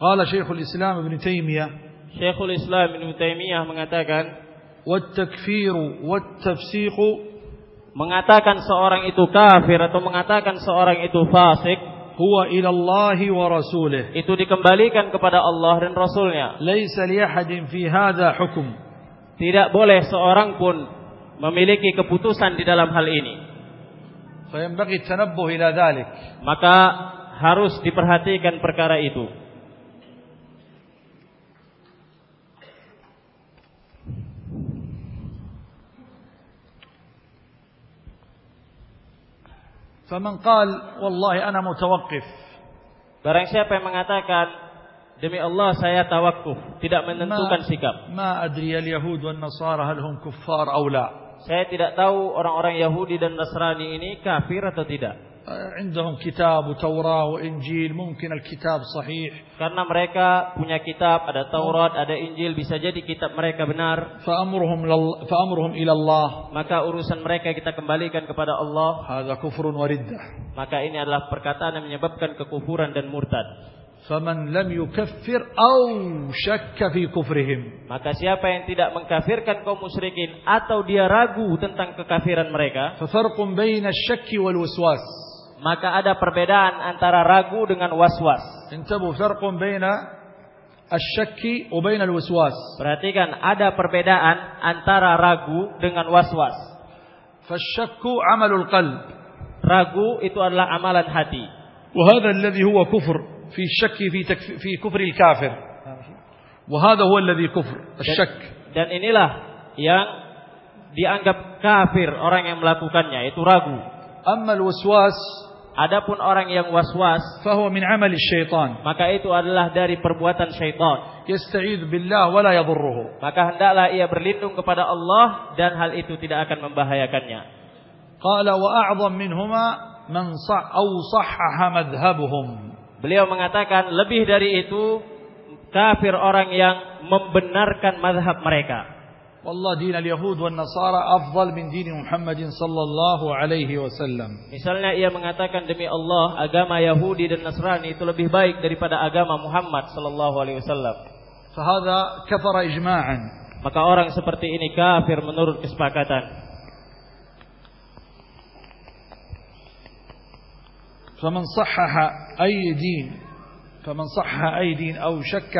Speaker 1: Qala Syekhul Islam Ibn Taymiyah
Speaker 2: Syekhul Islam Ibn Taymiyah mengatakan
Speaker 1: Wattakfiru Wattafsiku
Speaker 2: Mengatakan seorang itu kafir Atau mengatakan seorang itu fasik
Speaker 1: Huwa ilallahi wa rasulih
Speaker 2: Itu dikembalikan kepada Allah dan Rasulnya.
Speaker 1: Laisa liahadin fi hadha hukum
Speaker 2: Tidak boleh seorang pun Memiliki keputusan di dalam hal ini.
Speaker 1: Fayambagi tanabbuh ila dhalik
Speaker 2: Maka harus diperhatikan perkara itu.
Speaker 1: Faman qal wallahi ana mutawaqqif.
Speaker 2: barang siapa yang mengatakan demi Allah saya tawakuf tidak menentukan ma, sikap.
Speaker 1: ma adri al yahud wan nasara hal hum kuffar aw la.
Speaker 2: Saya tidak tahu orang-orang Yahudi dan Nasrani ini kafir atau tidak.
Speaker 1: عندهم كتاب وتوراة وإنجيل ممكن الكتاب صحيح
Speaker 2: Karena mereka punya kitab, ada Taurat, ada Injil, bisa jadi kitab mereka benar.
Speaker 1: فأمرهم, لل- فأمرهم إلى الله
Speaker 2: Maka urusan mereka kita kembalikan kepada Allah.
Speaker 1: هذا كفر وردة
Speaker 2: Maka ini adalah perkataan yang menyebabkan kekufuran dan murtad.
Speaker 1: فمن لم يكفر أو شك في كفرهم
Speaker 2: Maka siapa yang tidak mengkafirkan kaum musyrikin atau dia ragu tentang kekafiran mereka,
Speaker 1: ففرق بين الشك والوسواس
Speaker 2: maka ada perbedaan antara ragu dengan waswas.
Speaker 1: Intabu farqun baina asy-syakki wa baina al-waswas.
Speaker 2: Perhatikan ada perbedaan antara ragu dengan waswas.
Speaker 1: Fasyakku 'amalul qalb.
Speaker 2: Ragu itu adalah amalan hati.
Speaker 1: Wa hadha alladhi huwa kufr fi syakki fi fi kufri al-kafir. Wa hadha huwa alladhi kufr asy-syakk.
Speaker 2: Dan inilah yang dianggap kafir orang yang melakukannya itu ragu.
Speaker 1: Amal waswas.
Speaker 2: Adapun orang yang waswas,
Speaker 1: fahu min amal syaitan.
Speaker 2: Maka itu adalah dari perbuatan syaitan.
Speaker 1: Yastaid billah, walla yaburruh.
Speaker 2: Maka hendaklah ia berlindung kepada Allah dan hal itu tidak akan membahayakannya.
Speaker 1: Qala wa a'zam minhuma man sa'au sahha madhhabuhum.
Speaker 2: Beliau mengatakan lebih dari itu kafir orang yang membenarkan madhab mereka.
Speaker 1: والله دين اليهود والنصارى أفضل من دين محمد صلى الله عليه وسلم
Speaker 2: Misalnya ia mengatakan demi Allah agama Yahudi dan Nasrani itu lebih baik daripada agama Muhammad sallallahu alaihi wasallam.
Speaker 1: فهذا كفر إجماعا
Speaker 2: Maka orang seperti ini kafir menurut kesepakatan.
Speaker 1: فمن صحح أي دين فمن صحح أي دين أو شك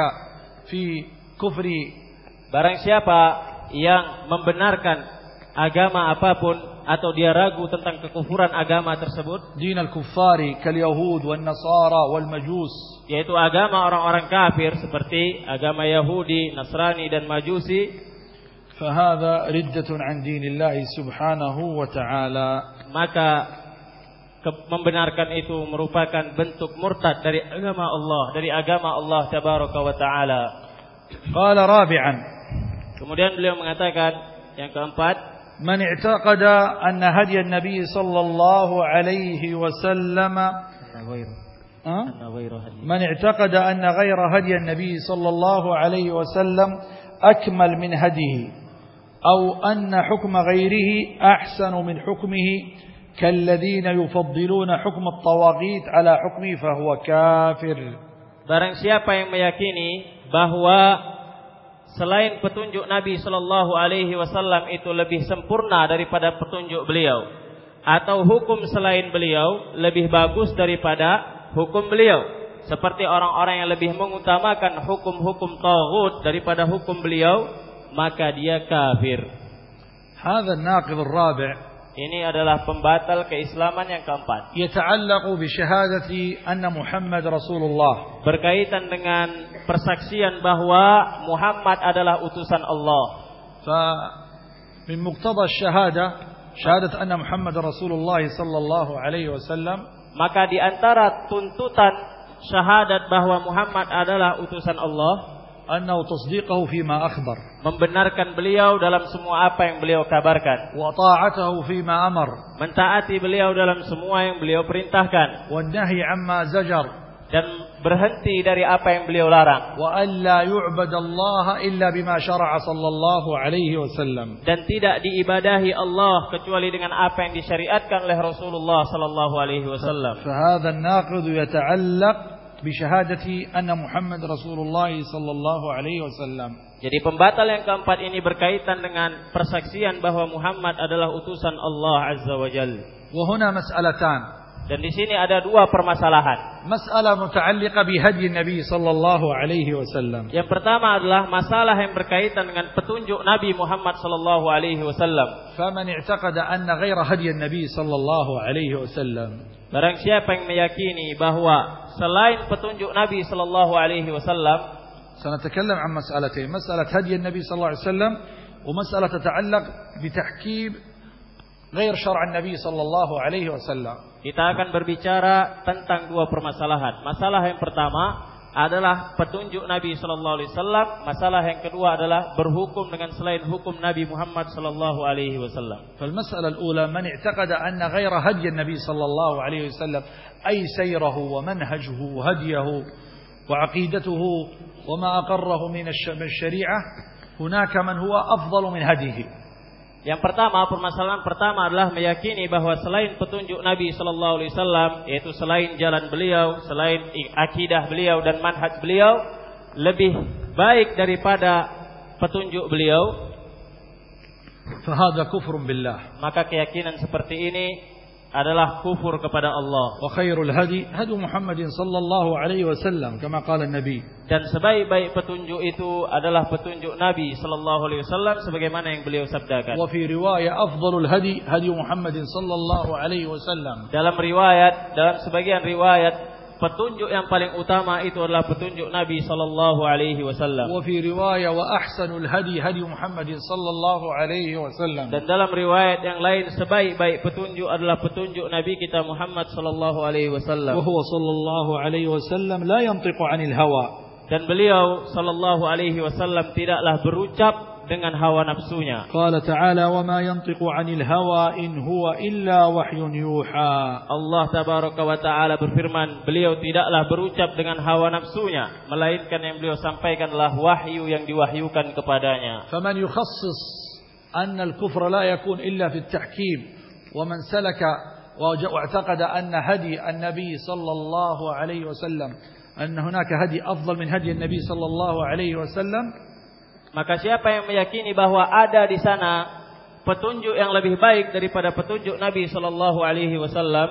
Speaker 1: في كفر
Speaker 2: Barang siapa yang membenarkan agama apapun atau dia ragu tentang kekufuran agama tersebut,
Speaker 1: دين الكفار كاليهود والنصارى والمجوس
Speaker 2: yaitu agama orang-orang kafir seperti agama Yahudi, Nasrani dan Majusi,
Speaker 1: فهذا ردة عن دين الله سبحانه وتعالى
Speaker 2: maka ke- membenarkan itu merupakan bentuk murtad dari agama Allah, dari agama Allah tabaraka wa taala.
Speaker 1: قال رابعا
Speaker 2: Kemudian beliau mengatakan yang keempat,
Speaker 1: من اعتقد أن هدي النبي صلى الله عليه وسلم أه؟ من اعتقد أن غير هدي النبي صلى الله عليه وسلم أكمل من هديه أو أن حكم غيره أحسن من حكمه كالذين يفضلون حكم الطواغيت على حكمه فهو كافر
Speaker 2: Barang siapa yang meyakini bahwa selain petunjuk Nabi sallallahu alaihi wasallam itu lebih sempurna daripada petunjuk beliau atau hukum selain beliau lebih bagus daripada hukum beliau seperti orang-orang yang lebih mengutamakan hukum-hukum taghut daripada hukum beliau maka dia kafir.
Speaker 1: Hadha an-naqid ar-rabi'
Speaker 2: Ini adalah pembatal keislaman yang keempat.
Speaker 1: Yata'allaqu bi syahadati anna Muhammad Rasulullah.
Speaker 2: Berkaitan dengan persaksian bahwa Muhammad adalah utusan Allah.
Speaker 1: Fa min muqtada syahada syahadat anna Muhammad Rasulullah sallallahu alaihi wasallam
Speaker 2: maka di antara tuntutan syahadat bahwa Muhammad adalah utusan Allah
Speaker 1: annahu tasdiquhu fima akhbar.
Speaker 2: Membenarkan beliau dalam semua apa yang beliau kabarkan.
Speaker 1: Wa ta'atuhu fima amar.
Speaker 2: Mentaati beliau dalam semua yang beliau perintahkan.
Speaker 1: Wa nahi amma zajar.
Speaker 2: Dan berhenti dari apa yang beliau larang.
Speaker 1: Wa alla yu'bad Allah illa bima syara'a sallallahu alaihi wasallam.
Speaker 2: Dan tidak diibadahi Allah kecuali dengan apa yang disyariatkan oleh Rasulullah sallallahu alaihi wasallam.
Speaker 1: Fa hadha an-naqid yata'allaq bishahadati anna Muhammad Rasulullah sallallahu alaihi wasallam.
Speaker 2: Jadi pembatal yang keempat ini berkaitan dengan persaksian bahawa Muhammad adalah utusan Allah azza wajalla. Wa
Speaker 1: huna mas'alatan.
Speaker 2: Dan di sini ada dua permasalahan.
Speaker 1: مسألة متعلقة بهدي النبي صلى الله عليه وسلم.
Speaker 2: Yang pertama adalah masalah yang berkaitan dengan petunjuk Nabi Muhammad sallallahu alaihi wasallam.
Speaker 1: فمن اعتقد أن غير هدي النبي صلى الله عليه وسلم.
Speaker 2: Barang siapa yang meyakini bahwa selain petunjuk Nabi sallallahu alaihi wasallam
Speaker 1: سنتكلم عن مسألتين مسألة هدي النبي صلى الله عليه وسلم ومسألة تتعلق بتحكيم غير شرع النبي صلى الله عليه وسلم
Speaker 2: kita akan berbicara tentang dua permasalahan masalah yang pertama adalah petunjuk Nabi sallallahu alaihi wasallam masalah yang kedua adalah berhukum dengan selain hukum Nabi Muhammad sallallahu alaihi wasallam
Speaker 1: فالمسألة الأولى من اعتقد أن غير هدي النبي صلى الله عليه وسلم أي سيره ومنهجه وهديه وعقيدته وما أقره من الشريعة هناك من هو أفضل من هديه
Speaker 2: Yang pertama, permasalahan pertama adalah meyakini bahwa selain petunjuk Nabi sallallahu alaihi wasallam, yaitu selain jalan beliau, selain akidah beliau dan manhaj beliau lebih baik daripada petunjuk beliau.
Speaker 1: Fahada kufrun billah.
Speaker 2: Maka keyakinan seperti ini adalah kufur kepada Allah.
Speaker 1: Wa khairul hadi hadi Muhammad sallallahu alaihi wasallam kama qala Nabi.
Speaker 2: Dan sebaik-baik petunjuk itu adalah petunjuk Nabi sallallahu alaihi wasallam sebagaimana yang beliau sabdakan.
Speaker 1: Wa fi riwayat afdalul hadi hadi Muhammad sallallahu alaihi wasallam.
Speaker 2: Dalam riwayat dalam sebagian riwayat petunjuk yang paling utama itu adalah petunjuk Nabi sallallahu alaihi wasallam.
Speaker 1: Wa fi riwayah wa ahsanul hadi hadi Muhammad sallallahu alaihi wasallam.
Speaker 2: Dan dalam riwayat yang lain sebaik-baik petunjuk adalah petunjuk Nabi kita Muhammad sallallahu alaihi wasallam.
Speaker 1: Wa huwa sallallahu alaihi wasallam la yantiqu 'anil hawa.
Speaker 2: Dan beliau sallallahu alaihi wasallam tidaklah berucap dengan hawa nafsunya.
Speaker 1: Qala ta'ala wa ma yantiqu 'anil hawa in huwa illa wahyun yuha.
Speaker 2: Allah tabaraka wa ta'ala berfirman, beliau tidaklah berucap dengan hawa nafsunya, melainkan yang beliau sampaikan adalah wahyu yang diwahyukan kepadanya.
Speaker 1: Faman yukhassis anna al-kufra la yakun illa fi at-tahkim wa man salaka واعتقد أن هدي النبي صلى الله عليه وسلم أن هناك هدي أفضل من هدي النبي صلى الله عليه وسلم
Speaker 2: Maka siapa yang meyakini bahwa ada di sana petunjuk yang lebih baik daripada petunjuk Nabi sallallahu alaihi wasallam,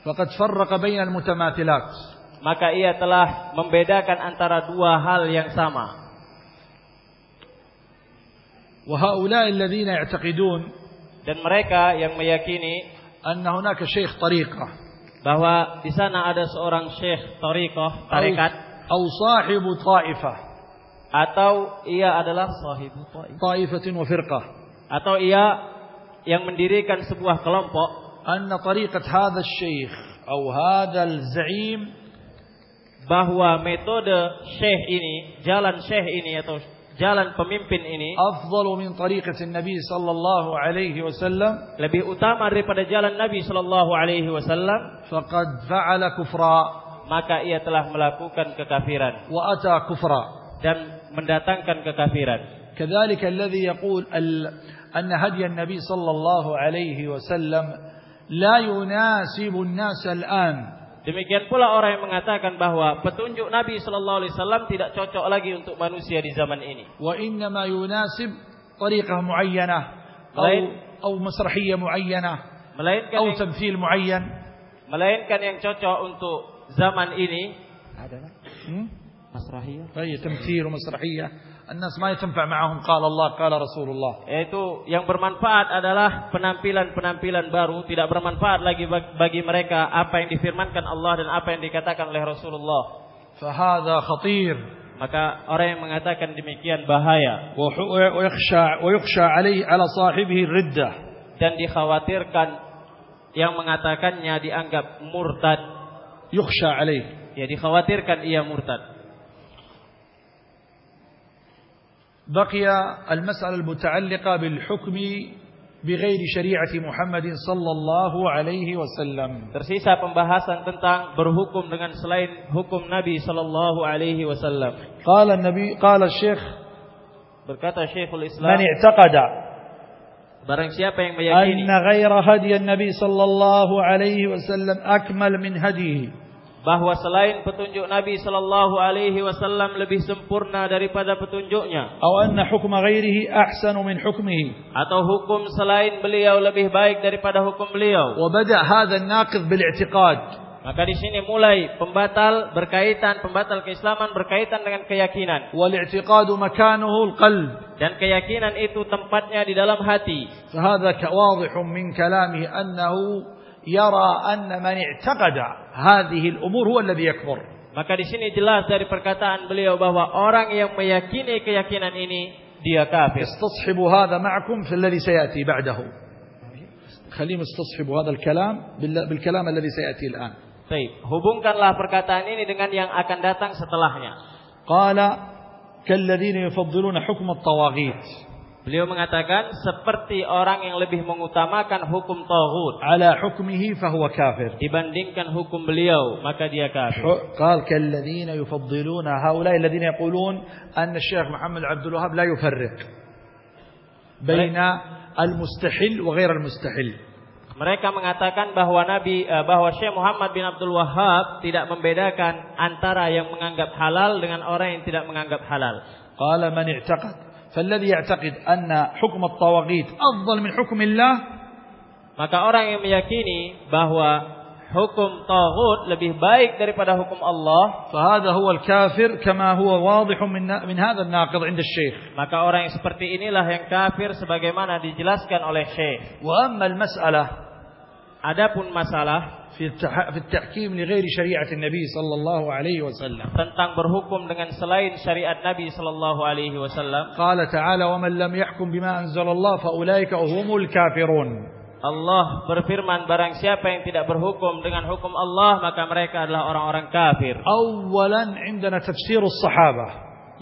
Speaker 1: faqad farraqa bainal mutamathilat.
Speaker 2: Maka ia telah membedakan antara dua hal yang sama.
Speaker 1: Haula'i alladhina ya'taqidun
Speaker 2: dan mereka yang meyakini
Speaker 1: anna hunaka syekh tariqah
Speaker 2: bahwa di sana ada seorang syekh tariqah tarekat
Speaker 1: atau sahibu ta'ifah
Speaker 2: atau ia adalah sahibu
Speaker 1: taifatin wa firqah.
Speaker 2: Atau ia yang mendirikan sebuah kelompok.
Speaker 1: Anna tariqat hadha asy-syekh atau hadha al-za'im.
Speaker 2: Bahwa metode syekh ini jalan syekh ini atau jalan pemimpin ini
Speaker 1: afdalu min tariqati nabi sallallahu alaihi wasallam.
Speaker 2: lebih utama daripada jalan nabi sallallahu alaihi wasallam.
Speaker 1: Faqad fa'ala kufra.
Speaker 2: Maka ia telah melakukan kekafiran.
Speaker 1: Wa ata kufra
Speaker 2: dan mendatangkan kekafiran
Speaker 1: كذلك الذي يقول ال- أن هدي النبي صلى الله عليه وسلم لا يناسب الناس الآن
Speaker 2: demikian pula orang yang mengatakan bahwa petunjuk Nabi sallallahu alaihi wasallam tidak cocok lagi untuk manusia di zaman ini
Speaker 1: وإنما يناسب طريقة معينة أو,
Speaker 2: Lain.
Speaker 1: أو مسرحية معينة
Speaker 2: melainkan
Speaker 1: أو
Speaker 2: yang,
Speaker 1: تمثيل معين
Speaker 2: melainkan yang cocok untuk zaman ini adalah
Speaker 1: م?
Speaker 2: مسرحية
Speaker 1: أي تمثيل ومسرحية الناس ما يتنفع معهم قال الله قال رسول الله
Speaker 2: itu yang bermanfaat adalah penampilan-penampilan baru tidak bermanfaat lagi bagi mereka apa yang difirmankan Allah dan apa yang dikatakan oleh Rasulullah.
Speaker 1: فهذا خطير
Speaker 2: maka orang yang mengatakan demikian bahaya. Dan dikhawatirkan yang mengatakannya dianggap murtad.
Speaker 1: Yukhsha alayh
Speaker 2: Ya dikhawatirkan ia murtad.
Speaker 1: بقي المسألة المتعلقة بالحكم بغير شريعة محمد صلى الله عليه wasallam.
Speaker 2: Tersisa pembahasan tentang berhukum dengan selain hukum Nabi sallallahu alaihi wasallam.
Speaker 1: Qala Nabi qala Syekh
Speaker 2: berkata Syekhul Islam
Speaker 1: Man i'taqada
Speaker 2: barang siapa yang meyakini
Speaker 1: anna ghaira hadiy Nabi sallallahu alaihi wasallam akmal min hadihi
Speaker 2: bahwa selain petunjuk Nabi sallallahu alaihi wasallam lebih sempurna daripada petunjuknya.
Speaker 1: Atau anna hukma ghairihi ahsanu min hukmihi.
Speaker 2: Atau hukum selain beliau lebih baik daripada hukum beliau.
Speaker 1: Wa bada hadha an-naqid bil i'tiqad.
Speaker 2: Maka di sini mulai pembatal berkaitan pembatal keislaman berkaitan dengan keyakinan.
Speaker 1: Wal i'tiqadu makanuhu al-qalb.
Speaker 2: Dan keyakinan itu tempatnya di dalam hati.
Speaker 1: Fa hadha wadhihun min kalamihi annahu يرى أن من اعتقد هذه الأمور هو الذي يكفر
Speaker 2: maka di sini jelas dari perkataan beliau bahwa orang yang meyakini keyakinan ini dia kafir
Speaker 1: استصحبوا هذا معكم في الذي سيأتي بعده خليهم استصحبوا هذا الكلام بال- بالكلام الذي سيأتي الآن
Speaker 2: Baik, hubungkanlah perkataan ini dengan yang akan datang setelahnya.
Speaker 1: قال كالذين يفضلون حكم الطواغيت
Speaker 2: Beliau mengatakan seperti orang yang lebih mengutamakan hukum tauhid
Speaker 1: على حكمه فهو كافر
Speaker 2: dibandingkan hukum beliau, maka dia kafir.
Speaker 1: قال كالذين يفضلون هؤلاء الذين يقولون أن الشيخ محمد عبد الوهاب لا يفرق بين المستحل وغير المستحل
Speaker 2: Mereka mengatakan bahwa Nabi eh, bahwa Syekh Muhammad bin Abdul Wahhab tidak membedakan antara yang menganggap halal dengan orang yang tidak menganggap halal.
Speaker 1: قال من اعتقد فالذي يعتقد أن حكم الطواغيت أفضل من حكم الله
Speaker 2: Maka orang yang meyakini bahwa hukum tauhid lebih baik daripada hukum Allah,
Speaker 1: فهذا هو الكافر كما هو واضح من من هذا الناقض عند الشيخ
Speaker 2: maka orang yang seperti inilah yang kafir sebagaimana dijelaskan oleh Syekh.
Speaker 1: المسألة
Speaker 2: Adapun masalah
Speaker 1: في التح- في التحكيم لغير شريعة النبي صلى الله عليه وسلم
Speaker 2: tentang berhukum dengan selain syariat Nabi sallallahu alaihi wasallam,
Speaker 1: قال تعالى ومن لم يحكم بما أنزل الله فأولئك هم الكافرون
Speaker 2: Allah berfirman barang siapa yang tidak berhukum dengan hukum Allah maka mereka adalah orang-orang kafir.
Speaker 1: أولا عندنا تفسير الصحابة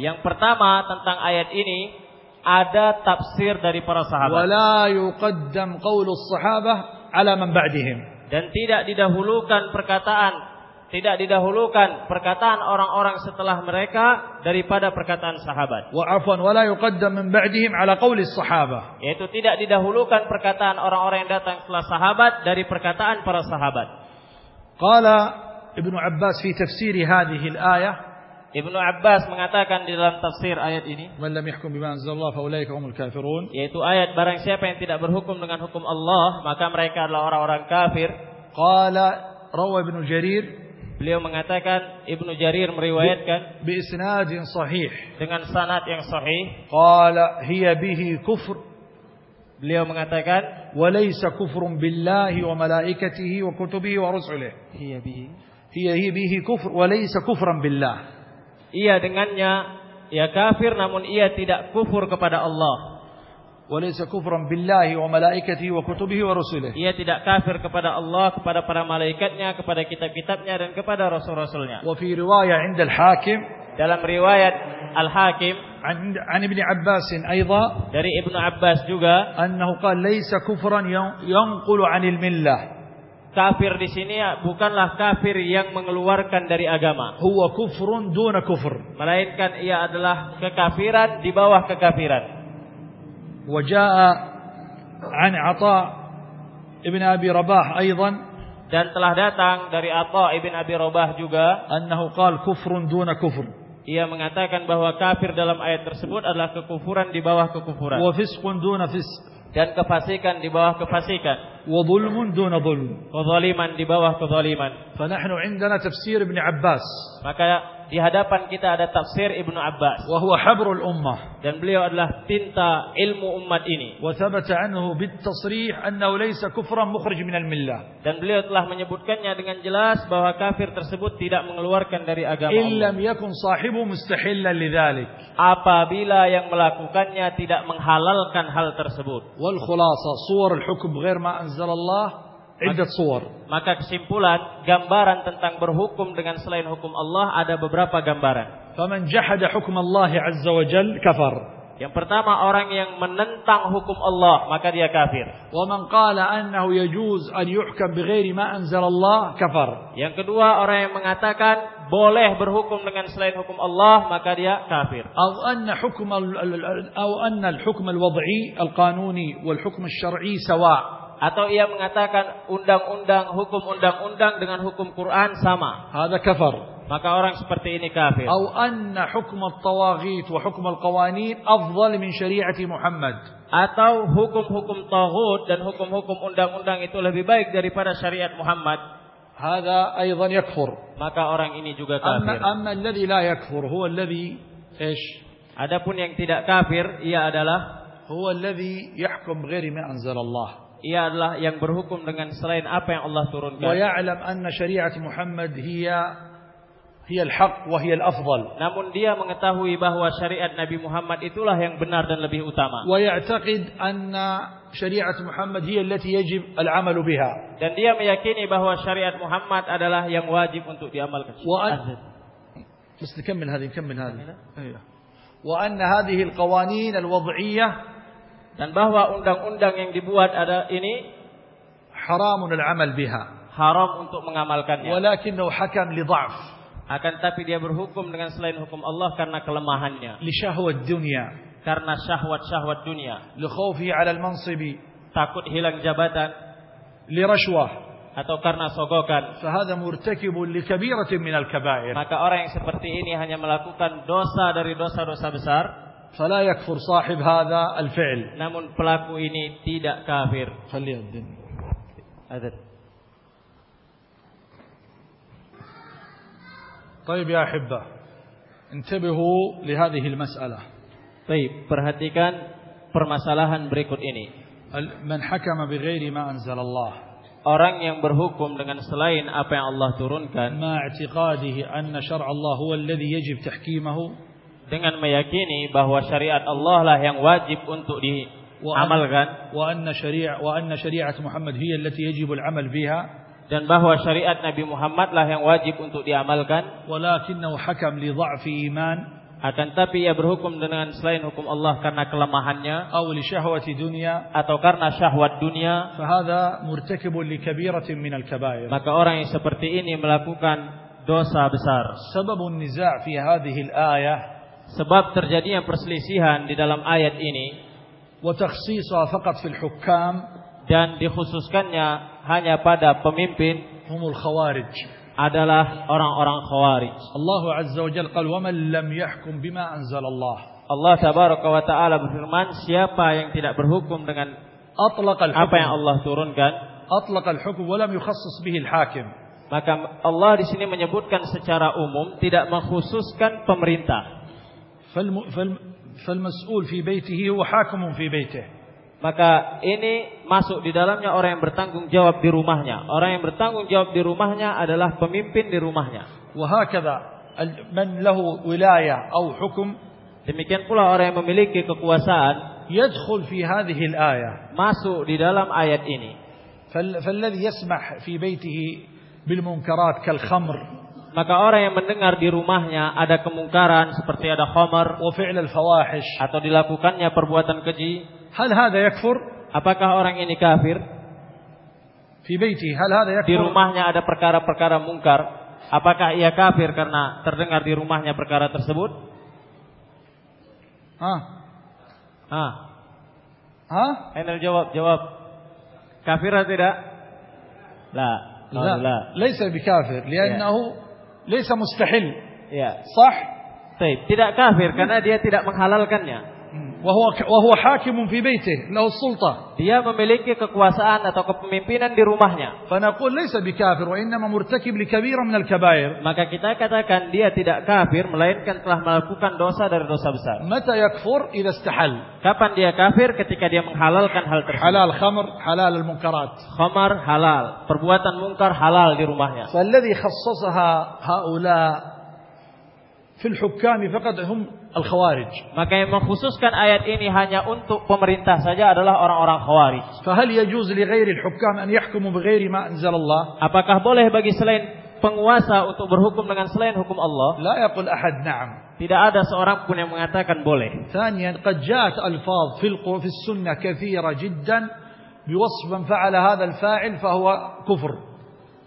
Speaker 2: Yang pertama tentang ayat ini ada tafsir dari para sahabat
Speaker 1: ولا يقدم قول الصحابة على من بعدهم
Speaker 2: dan tidak didahulukan perkataan tidak didahulukan perkataan orang-orang setelah mereka daripada perkataan sahabat.
Speaker 1: Wa afwan wala yuqaddam min ba'dihim ala qawli as-sahabah.
Speaker 2: Yaitu tidak didahulukan perkataan orang-orang yang datang setelah sahabat dari perkataan para sahabat.
Speaker 1: Qala Ibnu Abbas fi tafsir hadhihi al-ayah
Speaker 2: Ibnu Abbas mengatakan di dalam tafsir ayat ini,
Speaker 1: "Man lam yahkum bima anzalallahu fa ulaika humul kafirun."
Speaker 2: Yaitu ayat barang siapa yang tidak berhukum dengan hukum Allah, maka mereka adalah orang-orang kafir.
Speaker 1: Qala rawi Ibnu Jarir,
Speaker 2: beliau mengatakan Ibnu Jarir meriwayatkan
Speaker 1: bi isnadin sahih,
Speaker 2: dengan sanad yang sahih,
Speaker 1: qala hiya bihi kufr.
Speaker 2: Beliau mengatakan,
Speaker 1: "Wa laysa kufrun billahi wa malaikatihi
Speaker 2: wa kutubihi wa rusulihi." Hiya bihi.
Speaker 1: Hiya hiya bihi kufr wa laysa kufran billah
Speaker 2: Ia dengannya ia kafir namun ia tidak kufur kepada Allah.
Speaker 1: وليس كفرا بالله وملائكته وكتبه ورسله
Speaker 2: Ia tidak kafir kepada Allah, kepada para malaikatnya, kepada kitab-kitabnya dan kepada rasul-rasulnya.
Speaker 1: وفي رواية عند الحاكم
Speaker 2: Dalam riwayat Al-Hakim
Speaker 1: عن, عن ابن عباس أيضا
Speaker 2: dari Ibnu Abbas juga
Speaker 1: أنه قال ليس كفرا ين- ينقل عن الملة
Speaker 2: Kafir di sini bukanlah kafir yang mengeluarkan dari agama.
Speaker 1: Huwa kufrun duna kufur.
Speaker 2: Melainkan ia adalah kekafiran di bawah kekafiran.
Speaker 1: Wajaa an Ata ibn Abi Rabah aydan
Speaker 2: dan telah datang dari Atha ibn Abi Rabah juga
Speaker 1: annahu qala kufrun duna kufur.
Speaker 2: Ia mengatakan bahawa kafir dalam ayat tersebut adalah kekufuran di bawah kekufuran.
Speaker 1: Wa fisqun duna fisq
Speaker 2: dan kefasikan di bawah kefasikan.
Speaker 1: Wadulmun duna dhulm
Speaker 2: kezaliman di bawah kezaliman.
Speaker 1: Fa nahnu 'indana tafsir ibn abbas.
Speaker 2: Maka di hadapan kita ada tafsir Ibnu Abbas.
Speaker 1: Wa huwa habrul ummah.
Speaker 2: Dan beliau adalah tinta ilmu umat ini.
Speaker 1: Wa thabata anhu bitashrih annahu laysa kufran mukhrij min al-millah.
Speaker 2: Dan beliau telah menyebutkannya dengan jelas bahawa kafir tersebut tidak mengeluarkan dari agama.
Speaker 1: Illam yakun sahibu mustahillan lidzalik.
Speaker 2: Apabila yang melakukannya tidak menghalalkan hal tersebut.
Speaker 1: Wal khulasa suwarul hukm ghair ma anzalallah iddat suwar
Speaker 2: maka kesimpulan gambaran tentang berhukum dengan selain hukum Allah ada beberapa gambaran
Speaker 1: faman jahada hukum Allah azza wa jal kafar
Speaker 2: yang pertama orang yang menentang hukum Allah maka dia kafir.
Speaker 1: Wa man qala annahu yajuz an yuhkam bighairi ma anzal Allah kafar.
Speaker 2: Yang kedua orang yang mengatakan boleh berhukum dengan selain hukum Allah maka dia kafir.
Speaker 1: Aw anna hukm al aw anna al hukm al wad'i al qanuni wal hukm al syar'i sawa'
Speaker 2: Atau ia mengatakan undang-undang, hukum undang-undang dengan hukum Quran sama.
Speaker 1: هذا كفر
Speaker 2: Maka orang seperti ini kafir.
Speaker 1: أو أن حكم الطواغيت وحكم القوانين أفضل من شريعة محمد
Speaker 2: Atau hukum-hukum taghut dan hukum-hukum undang-undang itu lebih baik daripada syariat Muhammad.
Speaker 1: هذا أيضا يكفر
Speaker 2: Maka orang ini juga
Speaker 1: أما,
Speaker 2: kafir.
Speaker 1: أما الذي لا يكفر هو الذي إيش
Speaker 2: Adapun yang tidak kafir, ia adalah
Speaker 1: هو الذي يحكم بغير ما أنزل الله
Speaker 2: ia adalah yang berhukum dengan selain apa yang Allah turunkan.
Speaker 1: ويعلم أن شريعة محمد هي هي الحق وهي الأفضل
Speaker 2: Namun dia mengetahui bahwa syariat Nabi Muhammad itulah yang benar dan lebih utama.
Speaker 1: ويعتقد أن شريعة محمد هي التي يجب العمل بها
Speaker 2: Dan dia meyakini bahwa syariat Muhammad adalah yang wajib untuk diamalkan.
Speaker 1: وأن بس نكمل هذه نكمل هذه أيوه. وأن هذه القوانين الوضعية
Speaker 2: dan bahwa undang-undang yang dibuat ada ini
Speaker 1: haramun al-amal biha.
Speaker 2: haram untuk mengamalkannya.
Speaker 1: Walakinahu hakam li dha'f.
Speaker 2: Akan tapi dia berhukum dengan selain hukum Allah karena kelemahannya.
Speaker 1: Li syahwat dunia
Speaker 2: karena syahwat-syahwat dunia.
Speaker 1: Li khaufi 'ala al-mansibi.
Speaker 2: Takut hilang jabatan.
Speaker 1: Li rashwah.
Speaker 2: Atau karena sogokan.
Speaker 1: Fahada murtakibun li kabiratin min al-kaba'ir.
Speaker 2: Maka orang yang seperti ini hanya melakukan dosa dari dosa-dosa besar.
Speaker 1: فلا يكفر صاحب هذا الفعل.
Speaker 2: Namun pelaku ini tidak kafir.
Speaker 1: خليها الدنيا طيب يا أحبة انتبهوا لهذه المسألة.
Speaker 2: Baik, perhatikan permasalahan berikut ini.
Speaker 1: من حكم بغير ما أنزل الله.
Speaker 2: Orang yang berhukum dengan selain apa yang Allah turunkan.
Speaker 1: مع اعتقاده أن شرع الله هو الذي يجب تحكيمه.
Speaker 2: dengan meyakini bahwa syariat Allah lah yang wajib untuk diamalkan
Speaker 1: وأن شريعة وأن شريعة محمد هي التي يجب العمل بها
Speaker 2: dan bahwa syariat Nabi Muhammad lah yang wajib untuk diamalkan
Speaker 1: ولكنه حكم لضعف إيمان
Speaker 2: akan tapi ia berhukum dengan selain hukum Allah karena kelemahannya
Speaker 1: أو لشهوة دنيا
Speaker 2: atau karena syahwat dunia
Speaker 1: فهذا مرتكب لكبيرة من الكبائر
Speaker 2: maka orang yang seperti ini melakukan dosa besar
Speaker 1: سبب النزاع في هذه الآية
Speaker 2: sebab terjadinya perselisihan di dalam ayat ini dan dikhususkannya hanya pada pemimpin
Speaker 1: humul khawarij.
Speaker 2: adalah orang-orang khawarij.
Speaker 1: Allah azza wa jalla qala man lam yahkum bima anzal
Speaker 2: Allah Allah tabaraka wa taala berfirman siapa yang tidak berhukum dengan apa yang Allah turunkan
Speaker 1: atlaq al-hukm wa lam yukhassis bihi al-hakim.
Speaker 2: maka Allah di sini menyebutkan secara umum tidak mengkhususkan pemerintah.
Speaker 1: فالم فالم فالمسؤول في بيته هو حاكم في بيته
Speaker 2: Maka ini masuk di dalamnya orang yang bertanggung jawab di rumahnya. Orang yang bertanggung jawab di rumahnya adalah pemimpin di rumahnya.
Speaker 1: وهكذا ال- من له ولاية أو حكم
Speaker 2: Demikian pula orang yang memiliki kekuasaan
Speaker 1: يدخل في هذه الآية
Speaker 2: masuk di dalam ayat ini.
Speaker 1: فال- فالذي يسمح في بيته بالمنكرات كالخمر
Speaker 2: Maka orang yang mendengar di rumahnya ada kemungkaran seperti ada khamar
Speaker 1: وفعل الفواحش
Speaker 2: atau dilakukannya perbuatan keji,
Speaker 1: هل هذا يكفر
Speaker 2: apakah orang ini kafir?
Speaker 1: في بيته هل هذا
Speaker 2: Di
Speaker 1: يكفر
Speaker 2: rumahnya ada perkara-perkara mungkar, apakah ia kafir karena terdengar di rumahnya perkara tersebut?
Speaker 1: ها
Speaker 2: Ah,
Speaker 1: ها
Speaker 2: Enel jawab, jawab. Kafir atau tidak? La. Oh,
Speaker 1: لا
Speaker 2: la.
Speaker 1: ليس بكافر لأنه Laisa mustahil.
Speaker 2: Ya.
Speaker 1: Sah?
Speaker 2: Baik, tidak kafir karena dia tidak menghalalkannya.
Speaker 1: وهو وهو حاكم في بيته له السلطة.
Speaker 2: dia memiliki kekuasaan atau kepemimpinan di rumahnya.
Speaker 1: فنقول ليس بكافر وإنما مرتكب لكبيرة من الكبائر.
Speaker 2: maka kita katakan dia tidak kafir melainkan telah melakukan dosa dari dosa besar.
Speaker 1: متى يكفر إذا استحل.
Speaker 2: kapan dia kafir ketika dia menghalalkan hal tersebut.
Speaker 1: halal khamr halal munkarat.
Speaker 2: khamr halal perbuatan mungkar halal di rumahnya.
Speaker 1: فالذي خصصها هؤلاء fil hukami faqad hum al khawarij
Speaker 2: maka yang mengkhususkan ayat ini hanya untuk pemerintah saja adalah orang-orang khawarij.
Speaker 1: Fahal yajuz li ghairi al hukam an yahkumu bighairi ma anzal Allah
Speaker 2: apakah boleh bagi selain penguasa untuk berhukum dengan selain hukum Allah?
Speaker 1: la yaqul ahad na'am
Speaker 2: tidak ada seorang pun yang mengatakan boleh.
Speaker 1: thaniyan qad ja'at alfaz fil quran fis sunnah kathira jiddan biwasf man fa'ala hadha al fa'il fa huwa kufr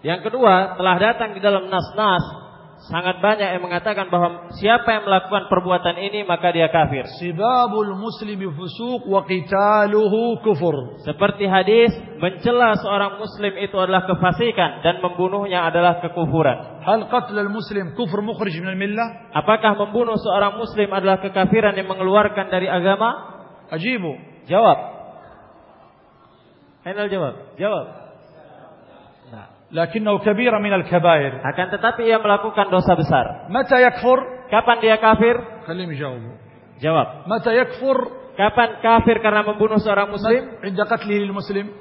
Speaker 2: yang kedua telah datang di dalam nas-nas sangat banyak yang mengatakan bahawa siapa yang melakukan perbuatan ini maka dia kafir.
Speaker 1: Sibabul muslimi fusuq wa qitaluhu kufur.
Speaker 2: Seperti hadis mencela seorang muslim itu adalah kefasikan dan membunuhnya adalah kekufuran.
Speaker 1: Hal qatlul muslim kufur mukhrij min al-millah?
Speaker 2: Apakah membunuh seorang muslim adalah kekafiran yang mengeluarkan dari agama?
Speaker 1: Ajibu.
Speaker 2: Jawab. Hendal jawab. Jawab.
Speaker 1: lakinnahu kabira minal kabair.
Speaker 2: Akan tetapi ia melakukan dosa besar.
Speaker 1: Mata yakfur?
Speaker 2: Kapan dia kafir?
Speaker 1: Khalim jawab.
Speaker 2: Jawab.
Speaker 1: Mata yakfur?
Speaker 2: Kapan kafir karena membunuh seorang muslim?
Speaker 1: Inda qatli lil muslim.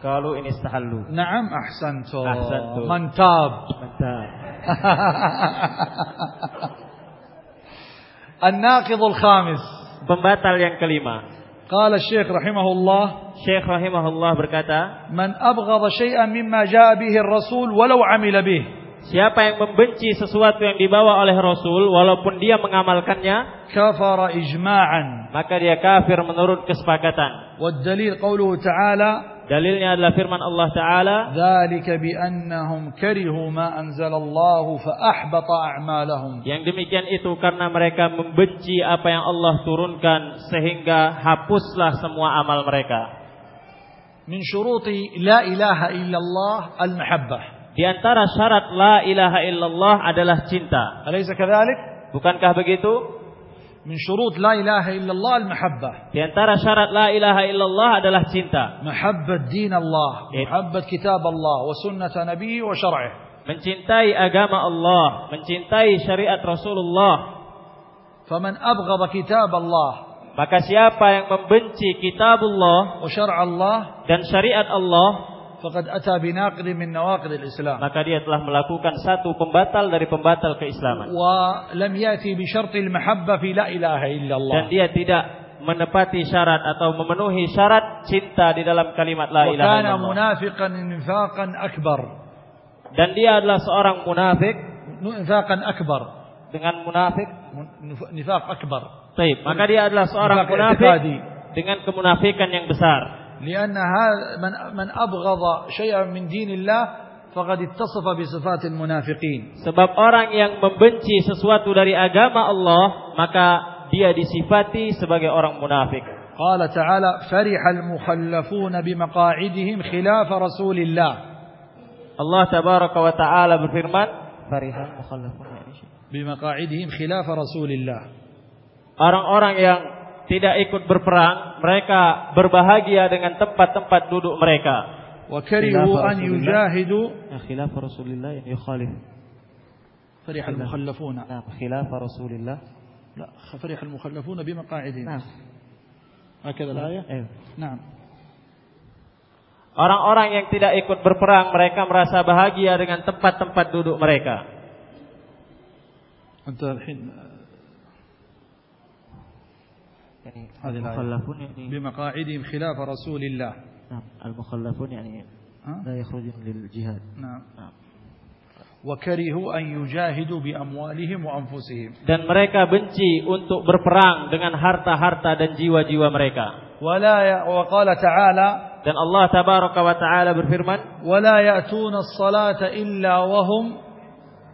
Speaker 2: Kalau ini istahallu.
Speaker 1: Naam
Speaker 2: ahsantu.
Speaker 1: Ahsantu. Mantab.
Speaker 2: Mantab.
Speaker 1: An-naqidul khamis.
Speaker 2: Pembatal yang kelima.
Speaker 1: Qala Syekh rahimahullah,
Speaker 2: Syekh rahimahullah berkata,
Speaker 1: "Man abghadha shay'an mimma jaa bihi Rasul walau 'amila bih."
Speaker 2: Siapa yang membenci sesuatu yang dibawa oleh Rasul walaupun dia mengamalkannya,
Speaker 1: kafara ijma'an.
Speaker 2: Maka dia kafir menurut kesepakatan.
Speaker 1: Wa dalil qawluhu ta'ala,
Speaker 2: Dalilnya adalah firman Allah Taala.
Speaker 1: Zalika bi annahum karihu ma anzal Allah a'malahum.
Speaker 2: Yang demikian itu karena mereka membenci apa yang Allah turunkan sehingga hapuslah semua amal mereka.
Speaker 1: Min syuruti la ilaha illallah al-mahabbah.
Speaker 2: Di antara syarat la ilaha illallah adalah cinta.
Speaker 1: Alaysa kadzalik?
Speaker 2: Bukankah begitu?
Speaker 1: min syurut la ilaha illallah al-mahabbah.
Speaker 2: Di antara syarat la ilaha illallah adalah cinta.
Speaker 1: Mahabbat din Allah,
Speaker 2: eh.
Speaker 1: mahabbat kitab Allah wa sunnah nabiyyi wa syar'ih.
Speaker 2: Mencintai agama Allah, mencintai syariat Rasulullah.
Speaker 1: Faman abghada kitab Allah,
Speaker 2: maka siapa yang membenci kitab
Speaker 1: Allah wa syar'a Allah
Speaker 2: dan syariat Allah,
Speaker 1: faqad ata bi naqdin min nawaqid al-islam.
Speaker 2: Maka dia telah melakukan satu pembatal dari pembatal keislaman.
Speaker 1: Wa lam yati bi syart al-mahabba fi la ilaha illallah.
Speaker 2: Dan dia tidak menepati syarat atau memenuhi syarat cinta di dalam kalimat la ilaha illallah.
Speaker 1: kana munafiqan nifaqan akbar.
Speaker 2: Dan dia adalah seorang munafik
Speaker 1: nifaqan akbar.
Speaker 2: dengan munafik.
Speaker 1: Nifaq akbar.
Speaker 2: Baik maka dia adalah seorang munafik dengan kemunafikan yang besar.
Speaker 1: لأن من أبغض شيئا من دين الله فقد اتصف بصفات المنافقين.
Speaker 2: سبب orang yang membenci sesuatu dari agama Allah maka dia disifati sebagai orang munafik.
Speaker 1: قال تعالى فرح المخلفون بمقاعدهم خلاف رسول الله.
Speaker 2: الله تبارك وتعالى بفرمان فرح المخلفون
Speaker 1: بمقاعدهم خلاف رسول الله.
Speaker 2: Orang-orang yang tidak ikut berperang, mereka berbahagia dengan tempat-tempat duduk mereka.
Speaker 1: وكرهوا أن
Speaker 2: رسول الله.
Speaker 1: يجاهدوا
Speaker 2: Khilaf Rasulullah yang yukhalif.
Speaker 1: فرح المخلفون
Speaker 2: Nah, khilaf Rasulullah.
Speaker 1: لا فرح المخلفون بمقاعدهم هكذا الآية
Speaker 2: Eh.
Speaker 1: نعم
Speaker 2: Orang-orang yang tidak ikut berperang, mereka merasa bahagia dengan tempat-tempat duduk mereka.
Speaker 1: أنت الحين
Speaker 2: يعني المخلفون يعني
Speaker 1: بمقاعدهم خلاف رسول الله.
Speaker 2: نعم المخلفون يعني لا يخرجون للجهاد.
Speaker 1: نعم. نعم. وكرهوا أن يجاهدوا بأموالهم وأنفسهم.
Speaker 2: Dan mereka benci untuk berperang dengan harta-harta dan jiwa-jiwa mereka.
Speaker 1: ولا وقال تعالى
Speaker 2: dan Allah tabaraka wa taala berfirman
Speaker 1: ولا يأتون الصلاة إلا وهم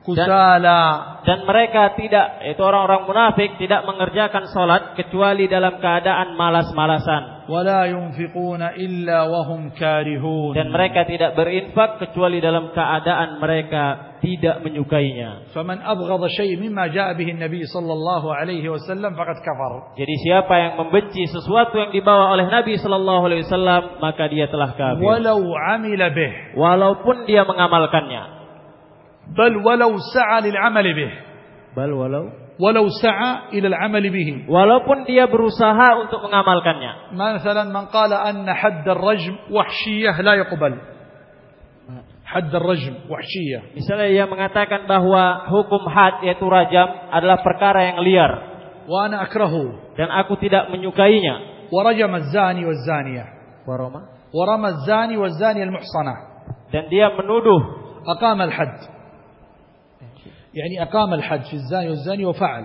Speaker 1: kusala.
Speaker 2: Dan, mereka tidak itu orang-orang munafik tidak mengerjakan salat kecuali dalam keadaan malas-malasan.
Speaker 1: Wala yunfiquna illa wahum karihun.
Speaker 2: Dan mereka tidak berinfak kecuali dalam keadaan mereka tidak menyukainya.
Speaker 1: Faman abghadha shay mimma jaa bihi nabi sallallahu alaihi wasallam faqad kafar.
Speaker 2: Jadi siapa yang membenci sesuatu yang dibawa oleh nabi sallallahu alaihi wasallam maka dia telah kafir.
Speaker 1: Walau amila bih.
Speaker 2: Walaupun dia mengamalkannya
Speaker 1: بل ولو سعى للعمل به
Speaker 2: بل ولو
Speaker 1: ولو سعى إلى العمل به
Speaker 2: walaupun dia berusaha untuk mengamalkannya
Speaker 1: مثلا من قال أن حد الرجم وحشية لا يقبل حد الرجم وحشية
Speaker 2: misalnya ia mengatakan bahwa hukum had yaitu rajam adalah perkara yang liar
Speaker 1: وأنا أكرهه
Speaker 2: dan aku tidak menyukainya
Speaker 1: ورجم الزاني والزانية
Speaker 2: ورمى
Speaker 1: ورمى الزاني والزانية المحصنة
Speaker 2: dan dia menuduh
Speaker 1: أقام yani aqama al-had fi zani wa zani wa fa'al.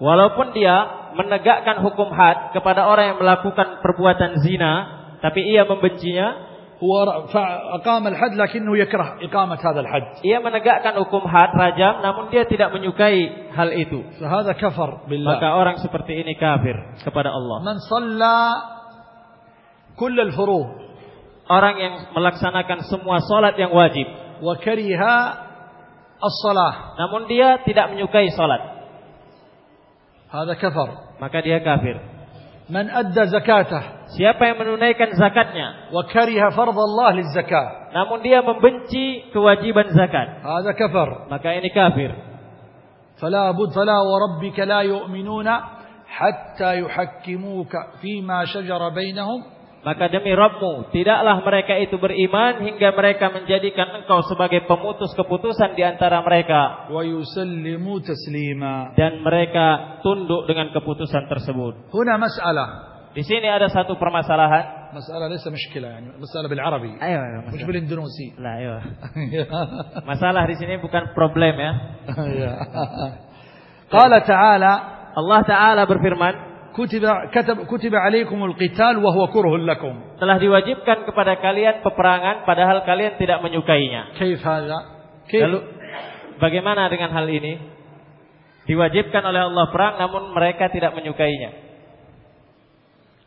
Speaker 2: Walaupun dia menegakkan hukum had kepada orang yang melakukan perbuatan zina tapi ia membencinya
Speaker 1: huwa aqama al-had, lakinnahu yakrah iqamat hadha al-had.
Speaker 2: ia menegakkan hukum had rajam namun dia tidak menyukai hal itu.
Speaker 1: Sehada kafar billah.
Speaker 2: Maka orang seperti ini kafir kepada Allah.
Speaker 1: Man shalla kull al-furu'
Speaker 2: orang yang melaksanakan semua salat yang wajib.
Speaker 1: Wa kariha الصلاة
Speaker 2: namun dia tidak menyukai salat
Speaker 1: هذا كفر
Speaker 2: maka dia kafir
Speaker 1: من أدى زكاته
Speaker 2: siapa yang menunaikan zakatnya
Speaker 1: وكره فرض الله للزكاة
Speaker 2: namun dia membenci kewajiban zakat
Speaker 1: هذا كفر
Speaker 2: maka ini kafir
Speaker 1: فلا بد فلا وربك لا يؤمنون حتى يحكموك فيما شجر بينهم
Speaker 2: Maka demi Rabbmu Tidaklah mereka itu beriman Hingga mereka menjadikan engkau sebagai pemutus keputusan di antara mereka Dan mereka tunduk dengan keputusan tersebut
Speaker 1: Huna masalah
Speaker 2: di sini ada satu permasalahan.
Speaker 1: Masalah ini masalah, yani masalah bil Arabi.
Speaker 2: Ayo,
Speaker 1: ayo masalah.
Speaker 2: Bukan Indonesi. La, ayo. Ya. masalah di sini bukan problem ya.
Speaker 1: ya. Kata Taala,
Speaker 2: Allah Taala berfirman.
Speaker 1: Kutiba katab kutiba alaikumul qital wa huwa kurhun lakum.
Speaker 2: Telah diwajibkan kepada kalian peperangan padahal kalian tidak menyukainya.
Speaker 1: Kaif?
Speaker 2: Lalu bagaimana dengan hal ini? Diwajibkan oleh Allah perang namun mereka tidak menyukainya.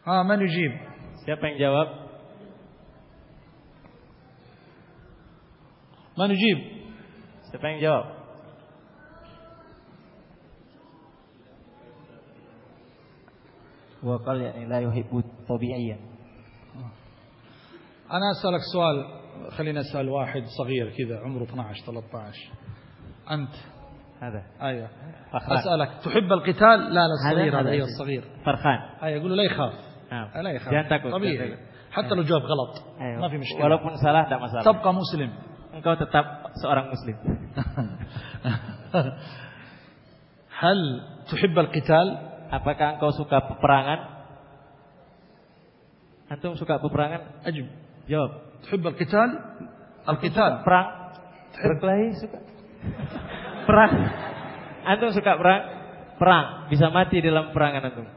Speaker 1: Ah, man yujib?
Speaker 2: Siapa yang jawab?
Speaker 1: Man yujib?
Speaker 2: Siapa yang jawab? وقال يعني لا يحب طبيعيا
Speaker 1: أنا أسألك سؤال خلينا أسأل واحد صغير كذا عمره 12 13 أنت؟
Speaker 2: هذا.
Speaker 1: أيوة. أسألك تحب القتال؟ لا لا الصغير هذا
Speaker 2: أيوة
Speaker 1: الصغير
Speaker 2: فرخان.
Speaker 1: أيوة يقول له لا يخاف.
Speaker 2: نعم.
Speaker 1: لا يخاف. طبيعي. حتى لو جاوب غلط.
Speaker 2: أيوة.
Speaker 1: ما في مشكلة.
Speaker 2: walaupun salah tidak masalah
Speaker 1: تبقى مسلم.
Speaker 2: engkau tetap seorang muslim
Speaker 1: هل تحب القتال؟
Speaker 2: Apakah engkau suka peperangan? Antum suka peperangan?
Speaker 1: Ajib.
Speaker 2: Jawab.
Speaker 1: Tuhib al-qital? Al-qital.
Speaker 2: Perang. Berkelahi suka. perang. Antum suka perang? Perang. Bisa mati dalam perangan antum.